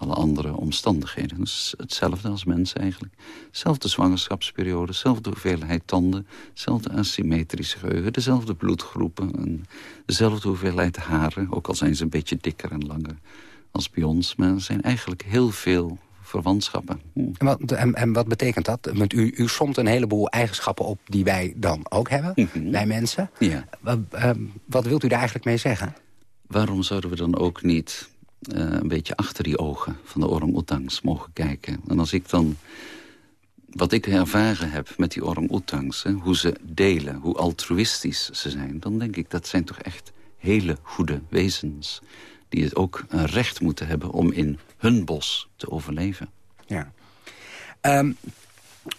alle andere omstandigheden. Dus hetzelfde als mensen eigenlijk. Zelfde zwangerschapsperiode, dezelfde hoeveelheid tanden... dezelfde asymmetrische geheugen, dezelfde bloedgroepen... En dezelfde hoeveelheid haren, ook al zijn ze een beetje dikker en langer als bij ons. Maar er zijn eigenlijk heel veel verwantschappen. Hm. En, wat, en, en, wat betekent dat? Want u, u somt een heleboel eigenschappen op die wij dan ook hebben, Mhm. bij mensen. Ja. Wat, uh, wat wilt u daar eigenlijk mee zeggen? Waarom zouden we dan ook niet een beetje achter die ogen van de orang-oetangs mogen kijken. En als ik dan wat ik ervaren heb met die orang-oetangs... hoe ze delen, hoe altruïstisch ze zijn... dan denk ik dat zijn toch echt hele goede wezens... die het ook een recht moeten hebben om in hun bos te overleven. Ja. Um,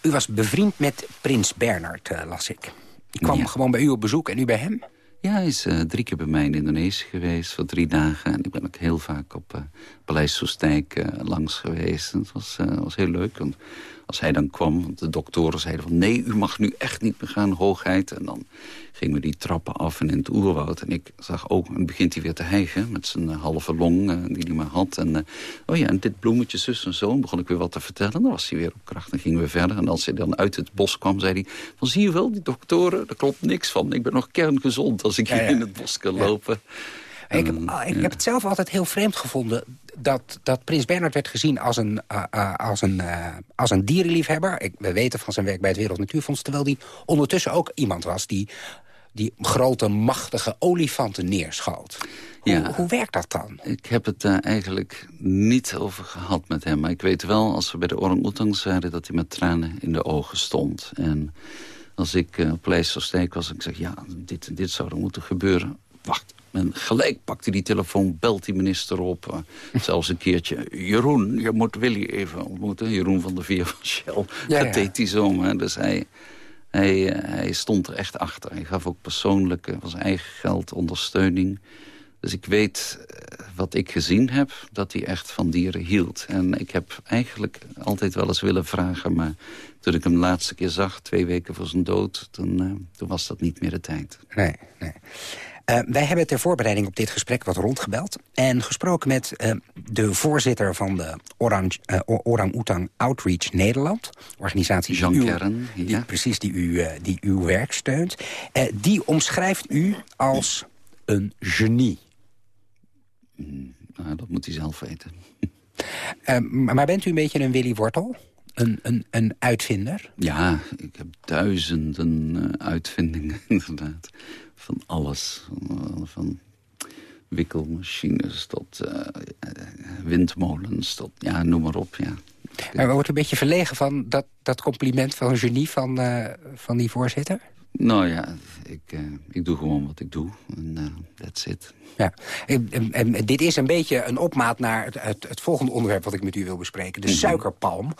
u was bevriend met prins Bernard, uh, las ik. Ik kwam ja. gewoon bij u op bezoek en u bij hem? Ja, hij is uh, drie keer bij mij in Indonesië geweest voor drie dagen. En ik ben ook heel vaak op uh, Paleis Soestijk uh, langs geweest. En het was, was heel leuk, als hij dan kwam... want de doktoren zeiden van nee, u mag nu echt niet meer gaan, hoogheid. En dan gingen we die trappen af en in het oerwoud. En ik zag ook, en begint hij weer te hijgen met zijn halve long die hij maar had. En oh ja, en dit bloemetje, zus en zo. En begon ik weer wat te vertellen. Dan was hij weer op kracht en gingen we verder. En als hij dan uit het bos kwam, zei hij... van zie je wel, die doktoren, daar klopt niks van. Ik ben nog kerngezond als ik Ja, ja. hier in het bos kan lopen. Ik, heb, ik heb het zelf altijd heel vreemd gevonden dat, dat Prins Bernhard werd gezien als een, uh, uh, als een, uh, als een dierenliefhebber. Ik, we weten van zijn werk bij het Wereld Natuurfonds... terwijl hij ondertussen ook iemand was die, die grote, machtige olifanten neerschoot. Hoe, Ja. hoe werkt dat dan? Ik heb het daar eigenlijk niet over gehad met hem. Maar ik weet wel, als we bij de orang-oetangs zeiden... dat hij met tranen in de ogen stond. En als ik op Pleistersteek was en ik zeg... ja, dit, dit zou er moeten gebeuren. Wacht, en gelijk pakt hij die telefoon, belt die minister op. Uh, zelfs een keertje, Jeroen, je moet Willy even ontmoeten. Jeroen van der Veer van Shell. Ja, dat deed hij zo, maar dus hij... Hij, uh, hij stond er echt achter. Hij gaf ook persoonlijk uh, van zijn eigen geld ondersteuning. Dus ik weet wat ik gezien heb, dat hij echt van dieren hield. En ik heb eigenlijk altijd wel eens willen vragen... maar toen ik hem de laatste keer zag, twee weken voor zijn dood... toen, uh, toen was dat niet meer de tijd. Nee, nee. Uh, wij hebben ter voorbereiding op dit gesprek wat rondgebeld... en gesproken met uh, de voorzitter van de Orang, uh, Orang Oetang Outreach Nederland. Organisatie Jean die u, Kern, die, ja. precies, die, u, die uw werk steunt. die omschrijft u als een genie. Mm, nou, dat moet hij zelf weten. maar bent u een beetje een Willy Wortel? Een, een, een uitvinder? Ja, ik heb duizenden uitvindingen inderdaad van alles. Van wikkelmachines tot uh, windmolens, tot, ja, noem maar op. Ja. Maar wordt een beetje verlegen van dat, dat compliment van genie van, uh, van die voorzitter? Nou ja, ik, uh, ik doe gewoon wat ik doe. En uh, that's it. Ja. En, en, en, dit is een beetje een opmaat naar het, het, het, volgende onderwerp wat ik met u wil bespreken. De mm -hmm. suikerpalm.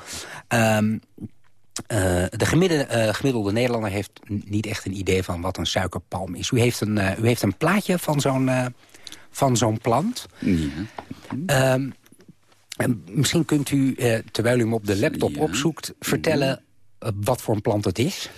Um, Uh, de gemiddelde, uh, gemiddelde Nederlander heeft niet echt een idee van wat een suikerpalm is. U heeft een, uh, u heeft een plaatje van zo'n van zo'n plant. Ja. Um, misschien kunt u, terwijl u hem op de laptop ja. opzoekt... vertellen wat voor een plant het is.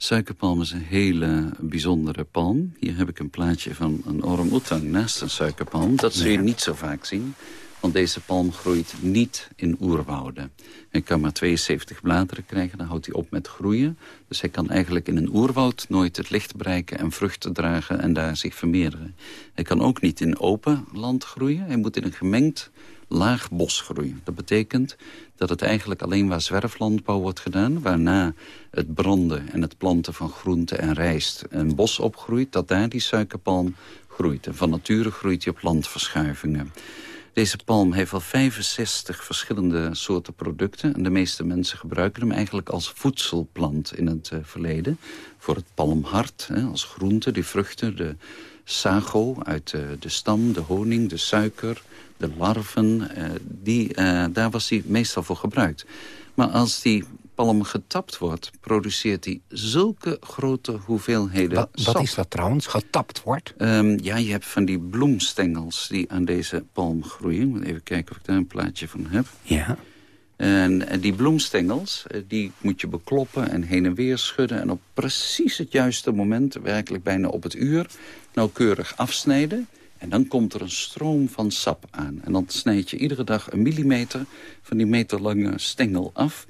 Suikerpalm is een hele bijzondere palm. Hier heb ik een plaatje van een orang-oetang naast een suikerpalm. Dat zul je niet zo vaak zien. Want deze palm groeit niet in oerwouden. Hij kan maar 72 bladeren krijgen, dan houdt hij op met groeien. Dus hij kan eigenlijk in een oerwoud nooit het licht bereiken... en vruchten dragen en daar zich vermeerderen. Hij kan ook niet in open land groeien. Hij moet in een gemengd laag bos groeien. Dat betekent dat het eigenlijk alleen waar zwerflandbouw wordt gedaan... waarna het branden en het planten van groente en rijst een bos opgroeit... dat daar die suikerpalm groeit. En van nature groeit hij op landverschuivingen. Deze palm heeft al 65 verschillende soorten producten. En de meeste mensen gebruiken hem eigenlijk als voedselplant in het uh, verleden. Voor het palmhart, hè, als groente, die vruchten, de sago uit uh, de stam, de honing, de suiker, de larven. Uh, die, daar was die meestal voor gebruikt. Maar als die palm getapt wordt, produceert hij zulke grote hoeveelheden wat, wat is dat trouwens, getapt wordt? Um, ja, je hebt van die bloemstengels die aan deze palm groeien. Even kijken of ik daar een plaatje van heb. Ja. En, en die bloemstengels, die moet je bekloppen en heen en weer schudden... en op precies het juiste moment, werkelijk bijna op het uur... nauwkeurig afsnijden. En dan komt er een stroom van sap aan. En dan snijd je iedere dag een millimeter van die meterlange stengel af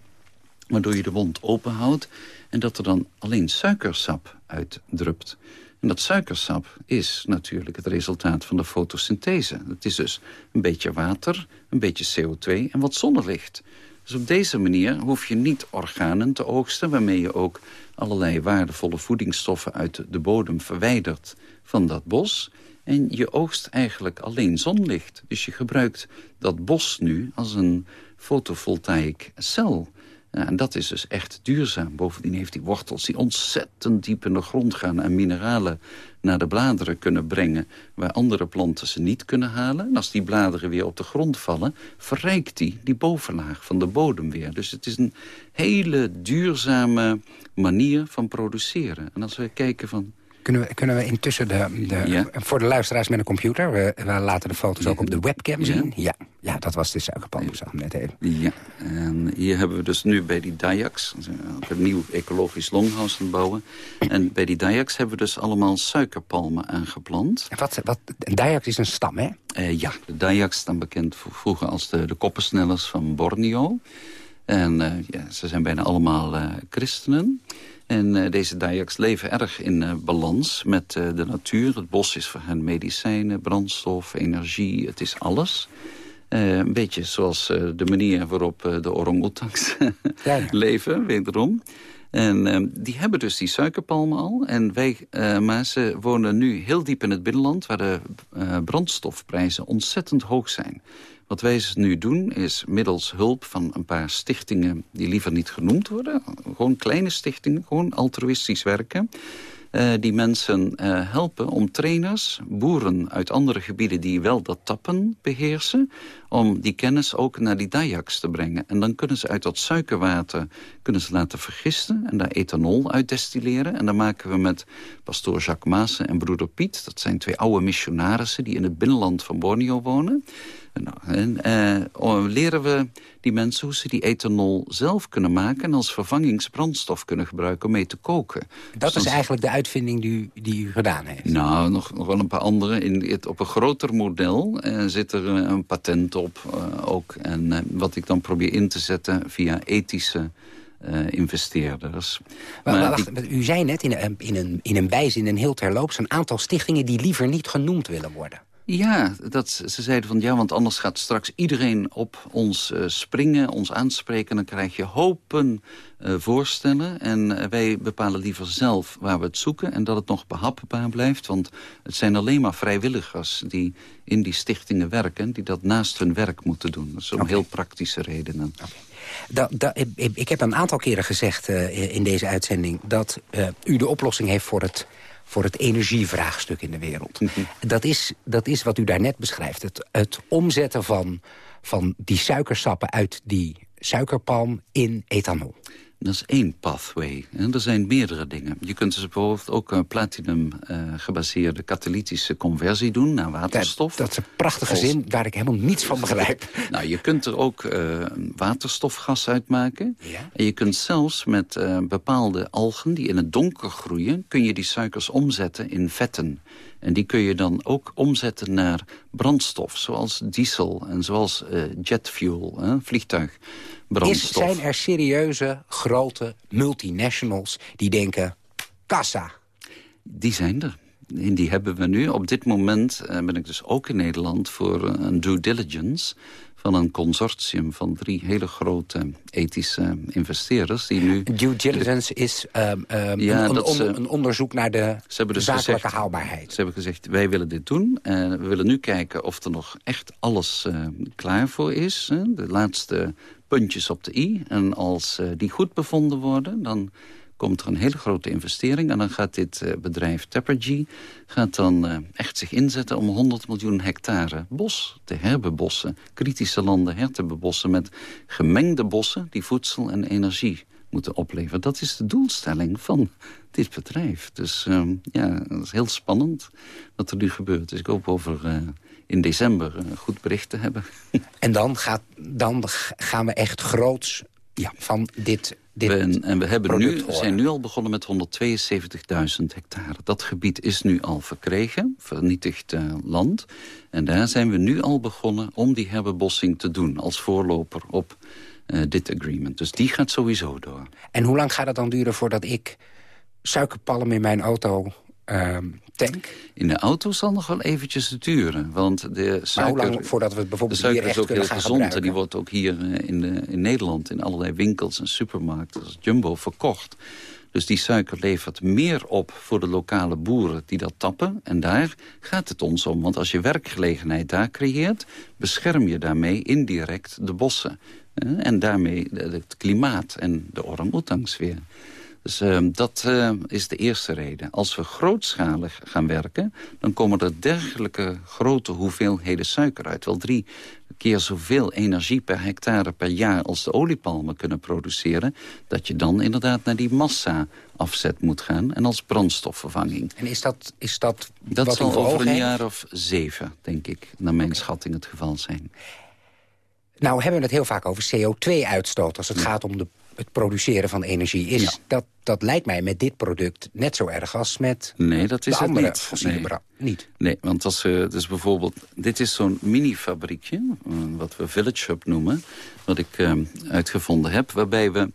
waardoor je de wond open houdt... en dat er dan alleen suikersap uitdrupt. En dat suikersap is natuurlijk het resultaat van de fotosynthese. Het is dus een beetje water, een beetje CO2 en wat zonnelicht. Dus op deze manier hoef je niet organen te oogsten... waarmee je ook allerlei waardevolle voedingsstoffen uit de bodem verwijdert van dat bos... En je oogst eigenlijk alleen zonlicht. Dus je gebruikt dat bos nu als een fotovoltaïk cel... En dat is dus echt duurzaam. Bovendien heeft die wortels die ontzettend diep in de grond gaan... en mineralen naar de bladeren kunnen brengen... waar andere planten ze niet kunnen halen. En als die bladeren weer op de grond vallen... verrijkt die die bovenlaag van de bodem weer. Dus het is een hele duurzame manier van produceren. En als we kijken van... Kunnen we, kunnen we intussen de, de ja. voor de luisteraars met een computer... we, we laten de foto's ook op de webcam zien. Ja, ja dat was de suikerpalm, ik zag hem net even. Ja, en hier hebben we dus nu bij die Dayaks... een nieuw ecologisch longhuis aan het bouwen. En bij die Dayaks hebben we dus allemaal suikerpalmen aangeplant. En wat, wat, Dayaks is een stam, hè? Uh, ja, de Dayaks staan bekend vroeger als de, de koppensnellers van Borneo... En uh, ja, ze zijn bijna allemaal uh, christenen. En deze Dayaks leven erg in balans met de natuur. Het bos is voor hen medicijnen, brandstof, energie, het is alles. een beetje zoals de manier waarop de orang-oetangs leven, wederom. En die hebben dus die suikerpalmen al. En wij, maar ze wonen nu heel diep in het binnenland... waar de brandstofprijzen ontzettend hoog zijn. Wat wij nu doen is middels hulp van een paar stichtingen... die liever niet genoemd worden. Gewoon kleine stichtingen, gewoon altruïstisch werken... Uh, die mensen uh, helpen om trainers, boeren uit andere gebieden die wel dat tappen beheersen, om die kennis ook naar die Dayaks te brengen. En dan kunnen ze uit dat suikerwater kunnen ze laten vergisten en daar ethanol uit destilleren. En dan maken we met pastoor Jacques Maassen en broeder Piet, dat zijn twee oude missionarissen die in het binnenland van Borneo wonen, en, uh, leren we die mensen hoe ze die ethanol zelf kunnen maken... en als vervangingsbrandstof kunnen gebruiken om mee te koken. Dat dus is eigenlijk de uitvinding die, die u gedaan heeft? Nou, nog, nog wel een paar andere. In, het, op een groter model uh, zit er een patent op uh, ook. En wat ik dan probeer in te zetten via ethische... Investeerders. Maar, maar wacht, die... u zei net in een, in, een, in een bijzin, een heel terloops... een aantal stichtingen die liever niet genoemd willen worden. Ja, dat, ze zeiden van ja, want anders gaat straks iedereen op ons uh, springen, ons aanspreken. Dan krijg je hopen uh, voorstellen. En uh, wij bepalen liever zelf waar we het zoeken en dat het nog behapbaar blijft. Want het zijn alleen maar vrijwilligers die in die stichtingen werken... die dat naast hun werk moeten doen. Dat is om okay. heel praktische redenen. Okay. Da, da, ik, ik, heb een aantal keren gezegd in deze uitzending... dat u de oplossing heeft voor het voor het energievraagstuk in de wereld. Mm -hmm. dat, is, dat is wat u daarnet beschrijft. Het, het omzetten van, van die suikersappen uit die suikerpalm in ethanol. Dat is één pathway. En er zijn meerdere dingen. Je kunt dus bijvoorbeeld ook een platinum uh, gebaseerde katalytische conversie doen naar waterstof. Dat, dat is een prachtige Als... zin waar ik helemaal niets van begrijp. nou, je kunt er ook uh, waterstofgas uit maken. Ja? En je kunt zelfs met uh, bepaalde algen die in het donker groeien... kun je die suikers omzetten in vetten. En die kun je dan ook omzetten naar brandstof, zoals diesel en zoals uh, jetfuel, hè, vliegtuigbrandstof. Is, zijn er serieuze, grote multinationals die denken, kassa? Die zijn er. En die hebben we nu. Op dit moment uh, ben ik dus ook in Nederland voor uh, een due diligence van een consortium van drie hele grote ethische investeerders. Die nu Due diligence is um, um, ja, een, een, ze, een, onderzoek naar de ze dus zakelijke gezegd, haalbaarheid. Ze hebben gezegd, wij willen dit doen. Uh, we willen nu kijken of er nog echt alles uh, klaar voor is. De laatste puntjes op de i. En als uh, die goed bevonden worden, dan komt er een hele grote investering. En dan gaat dit uh, bedrijf Teppergy gaat dan uh, echt zich inzetten om 100 miljoen hectare bos te herbebossen. Kritische landen her te bebossen met gemengde bossen die voedsel en energie moeten opleveren. Dat is de doelstelling van dit bedrijf. Dus uh, ja, dat is heel spannend wat er nu gebeurt. Dus ik hoop over uh, in december een goed bericht te hebben. En dan, gaat, dan gaan we echt groots ja, van dit we, en we hebben nu, zijn nu al begonnen met 172.000 hectare. Dat gebied is nu al verkregen, vernietigd uh, land. En daar zijn we nu al begonnen om die herbebossing te doen... als voorloper op uh, dit agreement. Dus die gaat sowieso door. En hoe lang gaat het dan duren voordat ik suikerpalm in mijn auto uh, tank? In de auto zal nog wel eventjes duren. Want de suiker, maar hoe lang voordat we het bijvoorbeeld de suiker hier is ook heel gezond. Gebruiken? En die wordt ook hier in, de, in Nederland in allerlei winkels en supermarkten als Jumbo verkocht. Dus die suiker levert meer op voor de lokale boeren die dat tappen. En daar gaat het ons om. Want als je werkgelegenheid daar creëert... bescherm je daarmee indirect de bossen. En daarmee het klimaat en de orang-oetangs weer. Dus uh, dat uh, is de eerste reden. Als we grootschalig gaan werken... dan komen er dergelijke grote hoeveelheden suiker uit. Wel drie keer zoveel energie per hectare per jaar... als de oliepalmen kunnen produceren... dat je dan inderdaad naar die massa afzet moet gaan... en als brandstofvervanging. En is dat, is dat, dat wat zal over een jaar of zeven, denk ik... naar mijn okay. schatting het geval zijn. Nou hebben we het heel vaak over CO2-uitstoot... als het ja. gaat om de het produceren van energie is. Ja. Dat, dat lijkt mij met dit product net zo erg als met nee, dat is de andere het niet. nee. niet. Nee, want als we dus bijvoorbeeld... Dit is zo'n mini-fabriekje, uh, wat we Village Hub noemen... wat ik uh, uitgevonden heb, waarbij we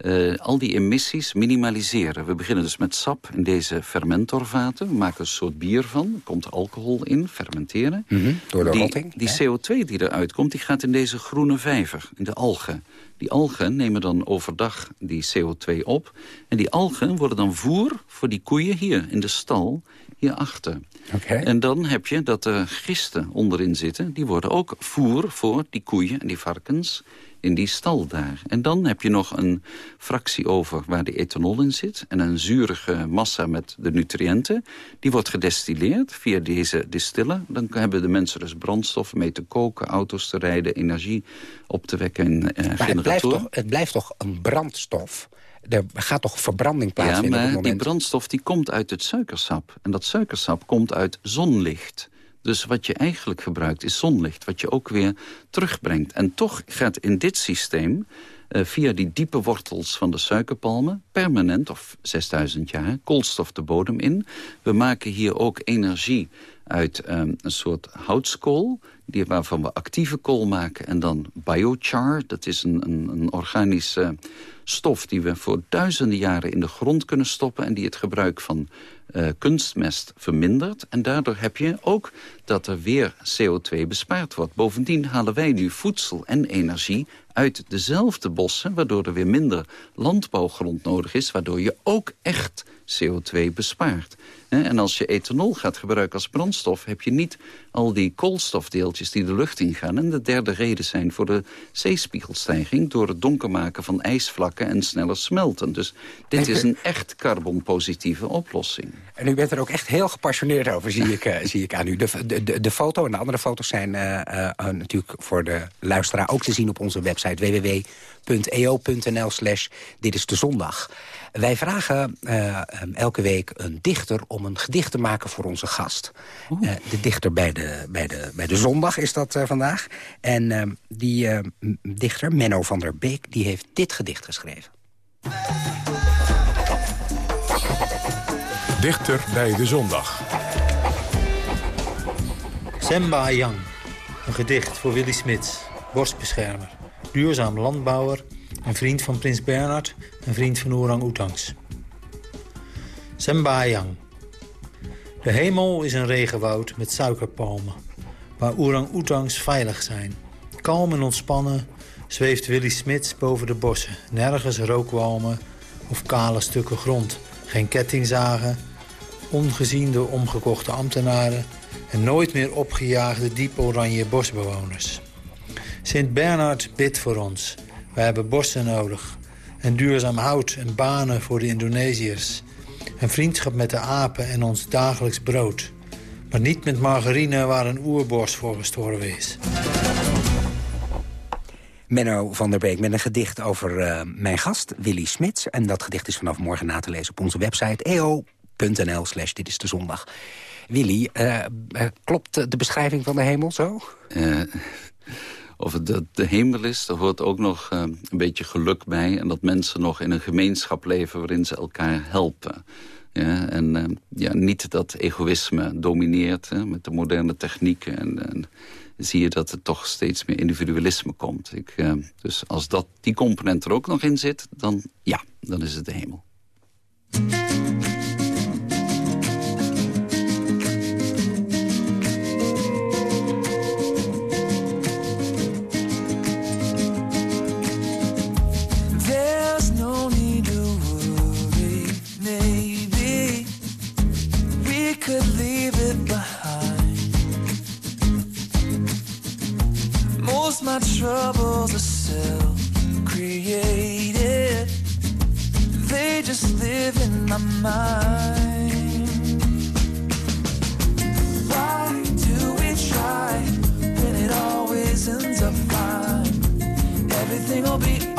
uh, al die emissies minimaliseren. We beginnen dus met sap in deze fermentorvaten. We maken een soort bier van. Er komt alcohol in, fermenteren. Mm -hmm, door de die, rotting. Die CO2 die eruit komt, die gaat in deze groene vijver, in de algen. Die algen nemen dan overdag die CO2 op. En die algen worden dan voer voor die koeien hier in de stal, hierachter. Okay. En dan heb je dat er gisten onderin zitten. Die worden ook voer voor die koeien en die varkens in die stal daar. En dan heb je nog een fractie over waar de ethanol in zit... en een zurige massa met de nutriënten. Die wordt gedestilleerd via deze distillen. Dan hebben de mensen dus brandstof mee te koken, auto's te rijden... energie op te wekken in uh, maar het blijft, toch, het blijft toch een brandstof? er gaat toch verbranding plaatsvinden ja, maar op die brandstof die komt uit het suikersap. En dat suikersap komt uit zonlicht. Dus wat je eigenlijk gebruikt is zonlicht, wat je ook weer terugbrengt. En toch gaat in dit systeem, uh, via die diepe wortels van de suikerpalmen... permanent, of 6000 jaar, koolstof de bodem in. We maken hier ook energie uit um, een soort houtskool... Die, waarvan we actieve kool maken en dan biochar. Dat is een, een, een organische stof die we voor duizenden jaren in de grond kunnen stoppen... en die het gebruik van uh, kunstmest vermindert. En daardoor heb je ook dat er weer CO2 bespaard wordt. Bovendien halen wij nu voedsel en energie uit dezelfde bossen... waardoor er weer minder landbouwgrond nodig is... waardoor je ook echt CO2 bespaart. En als je ethanol gaat gebruiken als brandstof... heb je niet al die koolstofdeeltjes die de lucht ingaan. En de derde reden zijn voor de zeespiegelstijging... door het donker maken van ijsvlakken en sneller smelten. Dus dit is een echt carbonpositieve oplossing. En u bent er ook echt heel gepassioneerd over, zie ik, uh, zie ik aan u. De, de, de foto en de andere foto's zijn uh, uh, natuurlijk voor de luisteraar ook te zien op onze website www.eo.nl slash dit is de zondag. Wij vragen uh, elke week een dichter om een gedicht te maken voor onze gast. Uh, de dichter bij de, bij, de, bij de zondag is dat uh, vandaag. En die dichter, Menno van der Beek, die heeft dit gedicht geschreven. Dichter bij de zondag. Semba Yang, een gedicht voor Willy Smits, borstbeschermer, duurzaam landbouwer... een vriend van prins Bernhard, een vriend van orang-oetangs. Sembayang. De hemel is een regenwoud met suikerpalmen... waar orang-oetangs veilig zijn. Kalm en ontspannen zweeft Willy Smits boven de bossen. Nergens rookwalmen of kale stukken grond. Geen kettingzagen, ongezien door omgekochte ambtenaren... en nooit meer opgejaagde diep oranje bosbewoners. Sint Bernard bidt voor ons. Wij hebben bossen nodig. En duurzaam hout en banen voor de Indonesiërs. En vriendschap met de apen en ons dagelijks brood. Maar niet met margarine waar een oerbos voor gestorven is. Menno van der Beek met een gedicht over uh, mijn gast, Willy Smits. En dat gedicht is vanaf morgen na te lezen op onze website eo.nl slash dit is de zondag. Willy, uh, uh, klopt de beschrijving van de hemel zo? Of het de, hemel is, daar hoort ook nog uh, een beetje geluk bij. En dat mensen nog in een gemeenschap leven waarin ze elkaar helpen. Ja, en uh, ja, niet dat egoïsme domineert hè, met de moderne technieken. En, zie je dat er toch steeds meer individualisme komt. Ik, uh, dus als dat, die component er ook nog in zit, dan ja, dan is het de hemel. Could leave it behind. Most my troubles are self created, they just live in my mind. Why do we try when it always ends up fine? Everything will be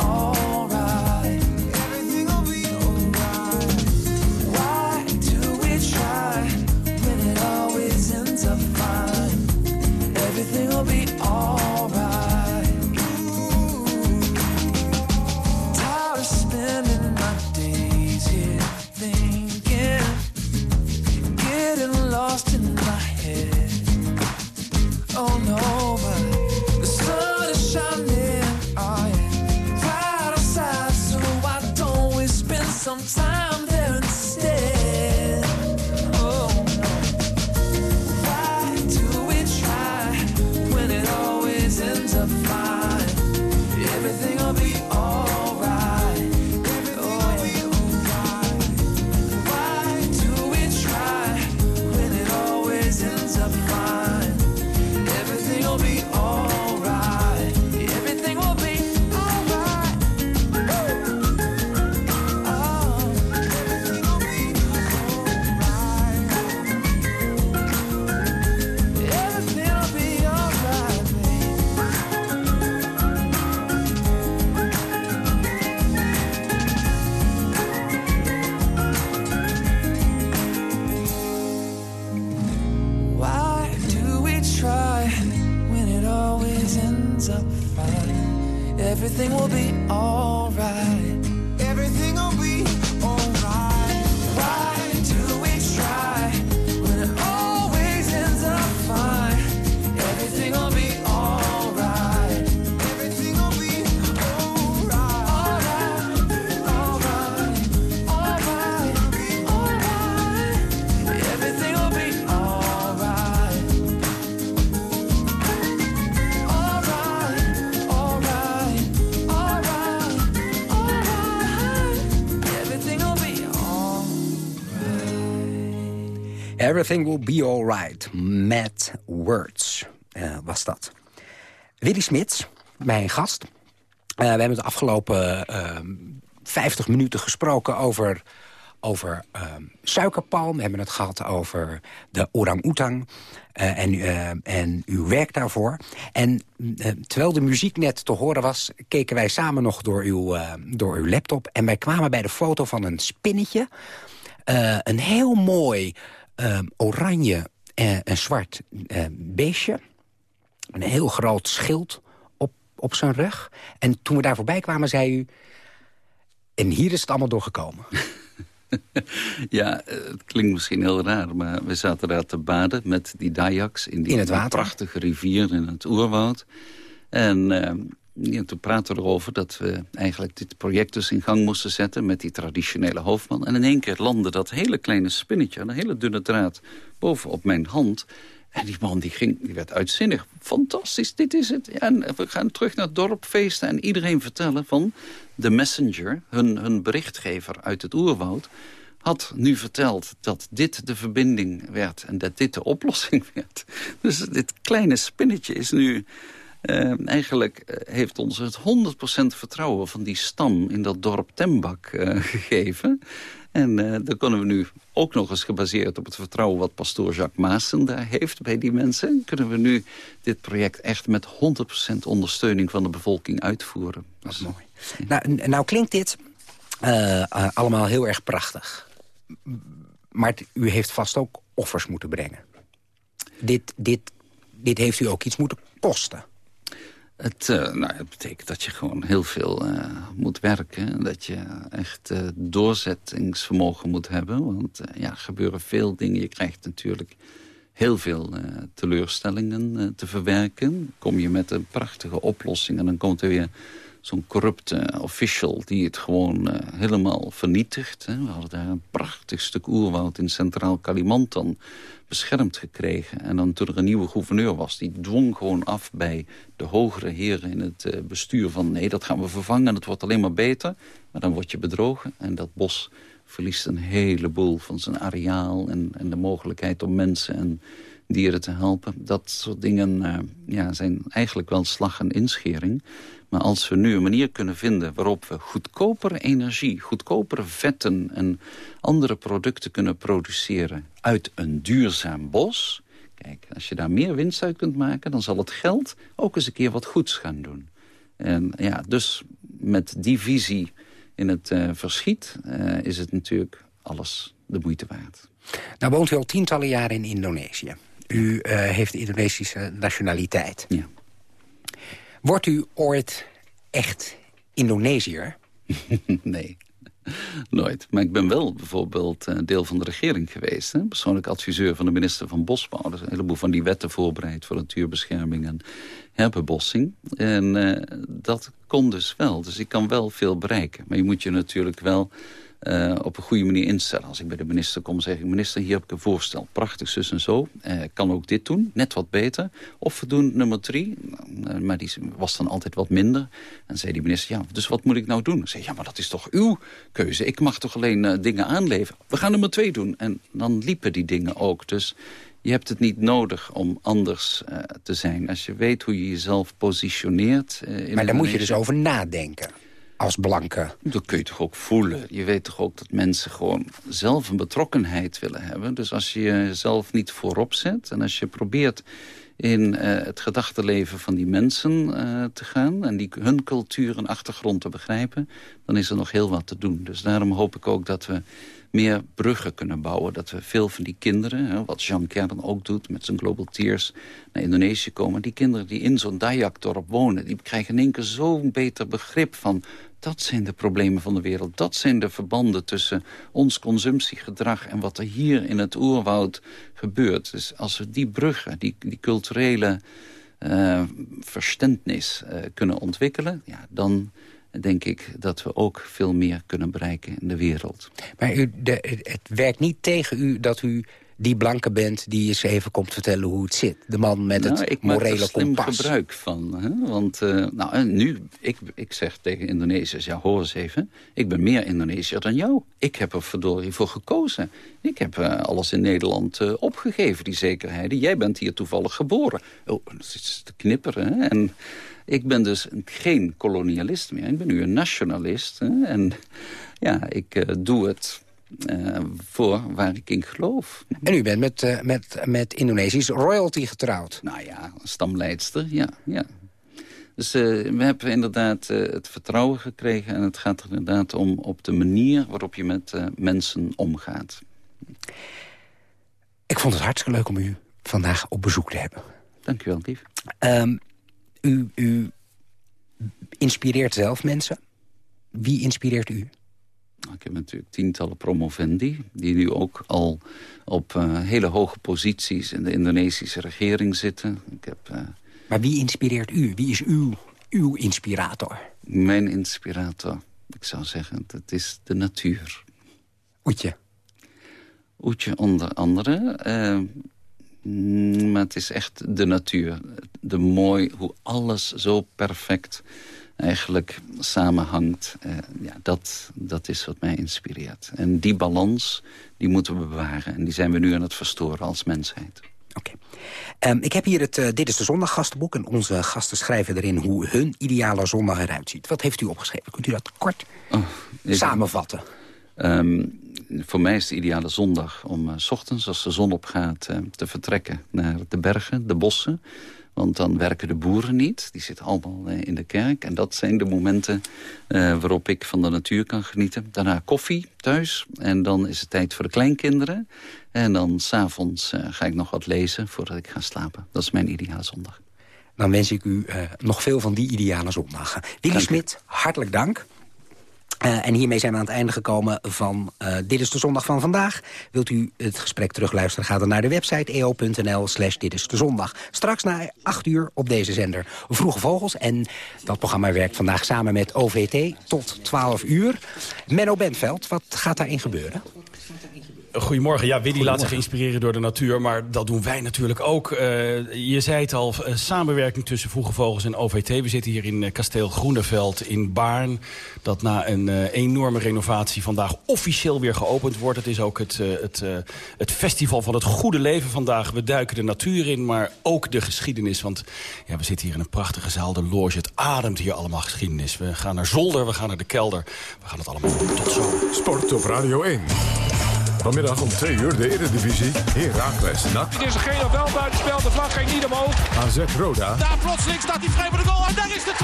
Everything will be alright. Mad Words eh, was dat. Willy Smits, mijn gast. Eh, we hebben de afgelopen eh, 50 minuten gesproken over, over eh, suikerpalm. We hebben het gehad over de orang-oetang. en, en uw werk daarvoor. En terwijl de muziek net te horen was... keken wij samen nog door uw, door uw laptop. En wij kwamen bij de foto van een spinnetje. Een heel mooi oranje en, en zwart eh, beestje. Een heel groot schild op, op zijn rug. En toen we daar voorbij kwamen, zei u... En hier is het allemaal doorgekomen. Ja, eh, het klinkt misschien heel raar, maar we zaten daar te baden met die Dayaks... in, die, In prachtige rivier in het oerwoud. En eh, ja, toen praten we erover dat we eigenlijk dit project dus in gang moesten zetten... met die traditionele hoofdman. En in één keer landde dat hele kleine spinnetje... een hele dunne draad boven op mijn hand... En die man die ging, die werd uitzinnig. Fantastisch, dit is het. En we gaan terug naar het en iedereen vertellen van... de messenger, hun, hun berichtgever uit het oerwoud... had nu verteld dat dit de verbinding werd en dat dit de oplossing werd. Dus dit kleine spinnetje is nu... eh, eigenlijk eh, heeft ons het 100% vertrouwen van die stam in dat dorp Tembak eh, gegeven. En daar kunnen we nu ook nog eens gebaseerd op het vertrouwen... wat pastoor Jacques Maassen daar heeft bij die mensen... kunnen we nu dit project echt met 100% ondersteuning van de bevolking uitvoeren. Dat is mooi. Nou, nou klinkt dit allemaal heel erg prachtig. Maar u heeft vast ook offers moeten brengen. Dit, dit, dit heeft u ook iets moeten kosten. Het, eh, nou, het betekent dat je gewoon heel veel eh, moet werken. En dat je echt eh, doorzettingsvermogen moet hebben. Want ja, er gebeuren veel dingen. Je krijgt natuurlijk heel veel teleurstellingen te verwerken. Kom je met een prachtige oplossing en dan komt er weer zo'n corrupte official die het gewoon eh, helemaal vernietigt. Hè. We hadden daar een prachtig stuk oerwoud in Centraal Kalimantan beschermd gekregen. En dan toen er een nieuwe gouverneur was, die dwong gewoon af bij de hogere heren in het eh, bestuur van nee, dat gaan we vervangen en het wordt alleen maar beter. Maar dan word je bedrogen en dat bos verliest een heleboel van zijn areaal en, en de mogelijkheid om mensen en dieren te helpen. Dat soort dingen eh, ja, zijn eigenlijk wel slag en inschering. Maar als we nu een manier kunnen vinden waarop we goedkopere energie, goedkopere vetten en andere producten kunnen produceren uit een duurzaam bos. Kijk, als je daar meer winst uit kunt maken, dan zal het geld ook eens een keer wat goeds gaan doen. En ja, dus met die visie in het eh, verschiet eh, is het natuurlijk alles de moeite waard. Nou woont u al tientallen jaren in Indonesië. U eh, heeft de Indonesische nationaliteit. Ja. Wordt u ooit echt Indonesiër? nee, nooit. Maar ik ben wel bijvoorbeeld eh, deel van de regering geweest. Hè? Persoonlijk adviseur van de minister van Bosbouw. Dus een heleboel van die wetten voorbereid voor natuurbescherming en herbebossing. En eh, dat kon dus wel. Dus ik kan wel veel bereiken. Maar je moet je natuurlijk wel uh, op een goede manier instellen. Als ik bij de minister kom, zeg ik... minister, hier heb ik een voorstel. Prachtig, zus en zo. Uh, kan ook dit doen, net wat beter. Of we doen nummer drie. Uh, maar die was dan altijd wat minder. En zei die minister, ja, dus wat moet ik nou doen? Ik zei, ja, maar dat is toch uw keuze? Ik mag toch alleen dingen aanleveren? We gaan nummer twee doen. En dan liepen die dingen ook. Dus je hebt het niet nodig om anders te zijn. Als je weet hoe je jezelf positioneert... Maar daar moet je dus over nadenken als blanke. Dat kun je toch ook voelen. Je weet toch ook dat mensen gewoon zelf een betrokkenheid willen hebben. Dus als je jezelf niet voorop zet en als je probeert in uh, het gedachtenleven van die mensen uh, te gaan... en die, hun cultuur en achtergrond te begrijpen... dan is er nog heel wat te doen. Dus daarom hoop ik ook dat we meer bruggen kunnen bouwen. Dat we veel van die kinderen, hè, wat Jean Kern ook doet met zijn Global Tears, naar Indonesië komen. Die kinderen die in zo'n Dayak-dorp wonen, die krijgen in één keer zo'n beter begrip van... Dat zijn de problemen van de wereld. Dat zijn de verbanden tussen ons consumptiegedrag... en wat er hier in het oerwoud gebeurt. Dus als we die bruggen, die, die culturele uh, verstandnis uh, kunnen ontwikkelen... Ja, dan denk ik dat we ook veel meer kunnen bereiken in de wereld. Maar u, de, het werkt niet tegen u dat u die blanke bent die eens even komt vertellen hoe het zit. De man met nou, het ik morele maak er slim kompas. gebruik van. Hè? Want uh, nou, nu, ik, ik zeg tegen Indonesiërs, ja hoor eens even. Ik ben meer Indonesiër dan jou. Ik heb er verdorie voor gekozen. Ik heb uh, alles in Nederland uh, opgegeven, die zekerheden. Jij bent hier toevallig geboren. Oh, dat is te knipperen. Hè? En ik ben dus geen kolonialist meer. Ik ben nu een nationalist. Hè? En ja, ik doe het uh, voor waar ik in geloof. En u bent met, uh, met, met Indonesisch royalty getrouwd. Nou ja, stamleidster, ja. ja. Dus uh, we hebben inderdaad het vertrouwen gekregen... en het gaat er inderdaad om op de manier waarop je met mensen omgaat. Ik vond het hartstikke leuk om u vandaag op bezoek te hebben. Dank u wel, lief. Um, u, u inspireert zelf mensen. Wie inspireert u? Ik heb natuurlijk tientallen promovendi... die nu ook al op uh, hele hoge posities in de Indonesische regering zitten. Ik heb, uh, maar wie inspireert u? Wie is uw, uw inspirator? Mijn inspirator, ik zou zeggen, dat is de natuur. Oetje? Oetje onder andere... Uh, maar het is echt de natuur. De mooi, hoe alles zo perfect eigenlijk samenhangt. Uh, ja, dat, dat is wat mij inspireert. En die balans, die moeten we bewaren. En die zijn we nu aan het verstoren als mensheid. Oké. Okay. Um, ik heb hier het uh, Dit is de Zondag gastenboek. En onze gasten schrijven erin hoe hun ideale zondag eruit ziet. Wat heeft u opgeschreven? Kunt u dat kort oh, samenvatten? Um, voor mij is de ideale zondag om uh, s ochtends, als de zon opgaat... Te vertrekken naar de bergen, de bossen. Want dan werken de boeren niet. Die zitten allemaal uh, in de kerk. En dat zijn de momenten waarop ik van de natuur kan genieten. Daarna koffie thuis. En dan is het tijd voor de kleinkinderen. En dan s'avonds ga ik nog wat lezen voordat ik ga slapen. Dat is mijn ideale zondag. Dan wens ik u nog veel van die ideale zondagen. Willy Smit, hartelijk dank. Uh, en hiermee zijn we aan het einde gekomen van uh, Dit is de Zondag van vandaag. Wilt u het gesprek terugluisteren, ga dan naar de website eo.nl slash Dit is de Zondag. Straks na 8 uur op deze zender Vroege Vogels. En dat programma werkt vandaag samen met OVT tot 12 uur. Menno Bentveld, wat gaat daarin gebeuren? Goedemorgen. Ja, Willy laat zich inspireren door de natuur, maar dat doen wij natuurlijk ook. Uh, je zei het al, uh, samenwerking tussen Vroege Vogels en OVT. We zitten hier in uh, kasteel Groeneveld in Baarn. Dat na een enorme renovatie vandaag officieel weer geopend wordt. Het is ook het, het, het festival van het goede leven vandaag. We duiken de natuur in, maar ook de geschiedenis. Want ja, we zitten hier in een prachtige zaal, de loge. Het ademt hier allemaal geschiedenis. We gaan naar zolder, we gaan naar de kelder. We gaan het allemaal doen. Tot zo. Sport op Radio 1. Vanmiddag om 2 uur de Eredivisie. Heracles NAC. Het is een geel wel buitenspel. De vlag ging niet omhoog. AZ Roda. Daar plotseling staat hij vrij voor de goal. En daar is de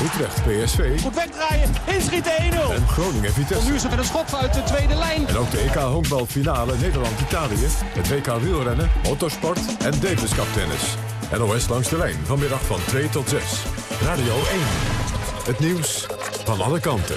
2-1. Utrecht PSV. Goed wegdraaien. Inschieten 1-0. En Groningen Vitesse. Nu is er met een schot uit de tweede lijn. En ook de EK honkbalfinale Nederland-Italië. Het WK wielrennen, motorsport en Davis Cup tennis. NOS langs de lijn. Vanmiddag van 2 tot 6. Radio 1. Het nieuws van alle kanten.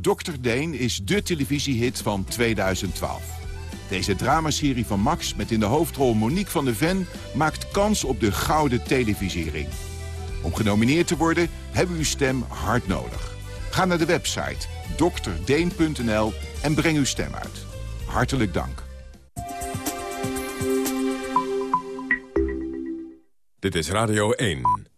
Dr. Deen is de televisiehit van 2012. Deze dramaserie van Max met in de hoofdrol Monique van de Ven... maakt kans op de gouden televisiering. Om genomineerd te worden hebben we uw stem hard nodig. Ga naar de website drdeen.nl en breng uw stem uit. Hartelijk dank. Dit is Radio 1.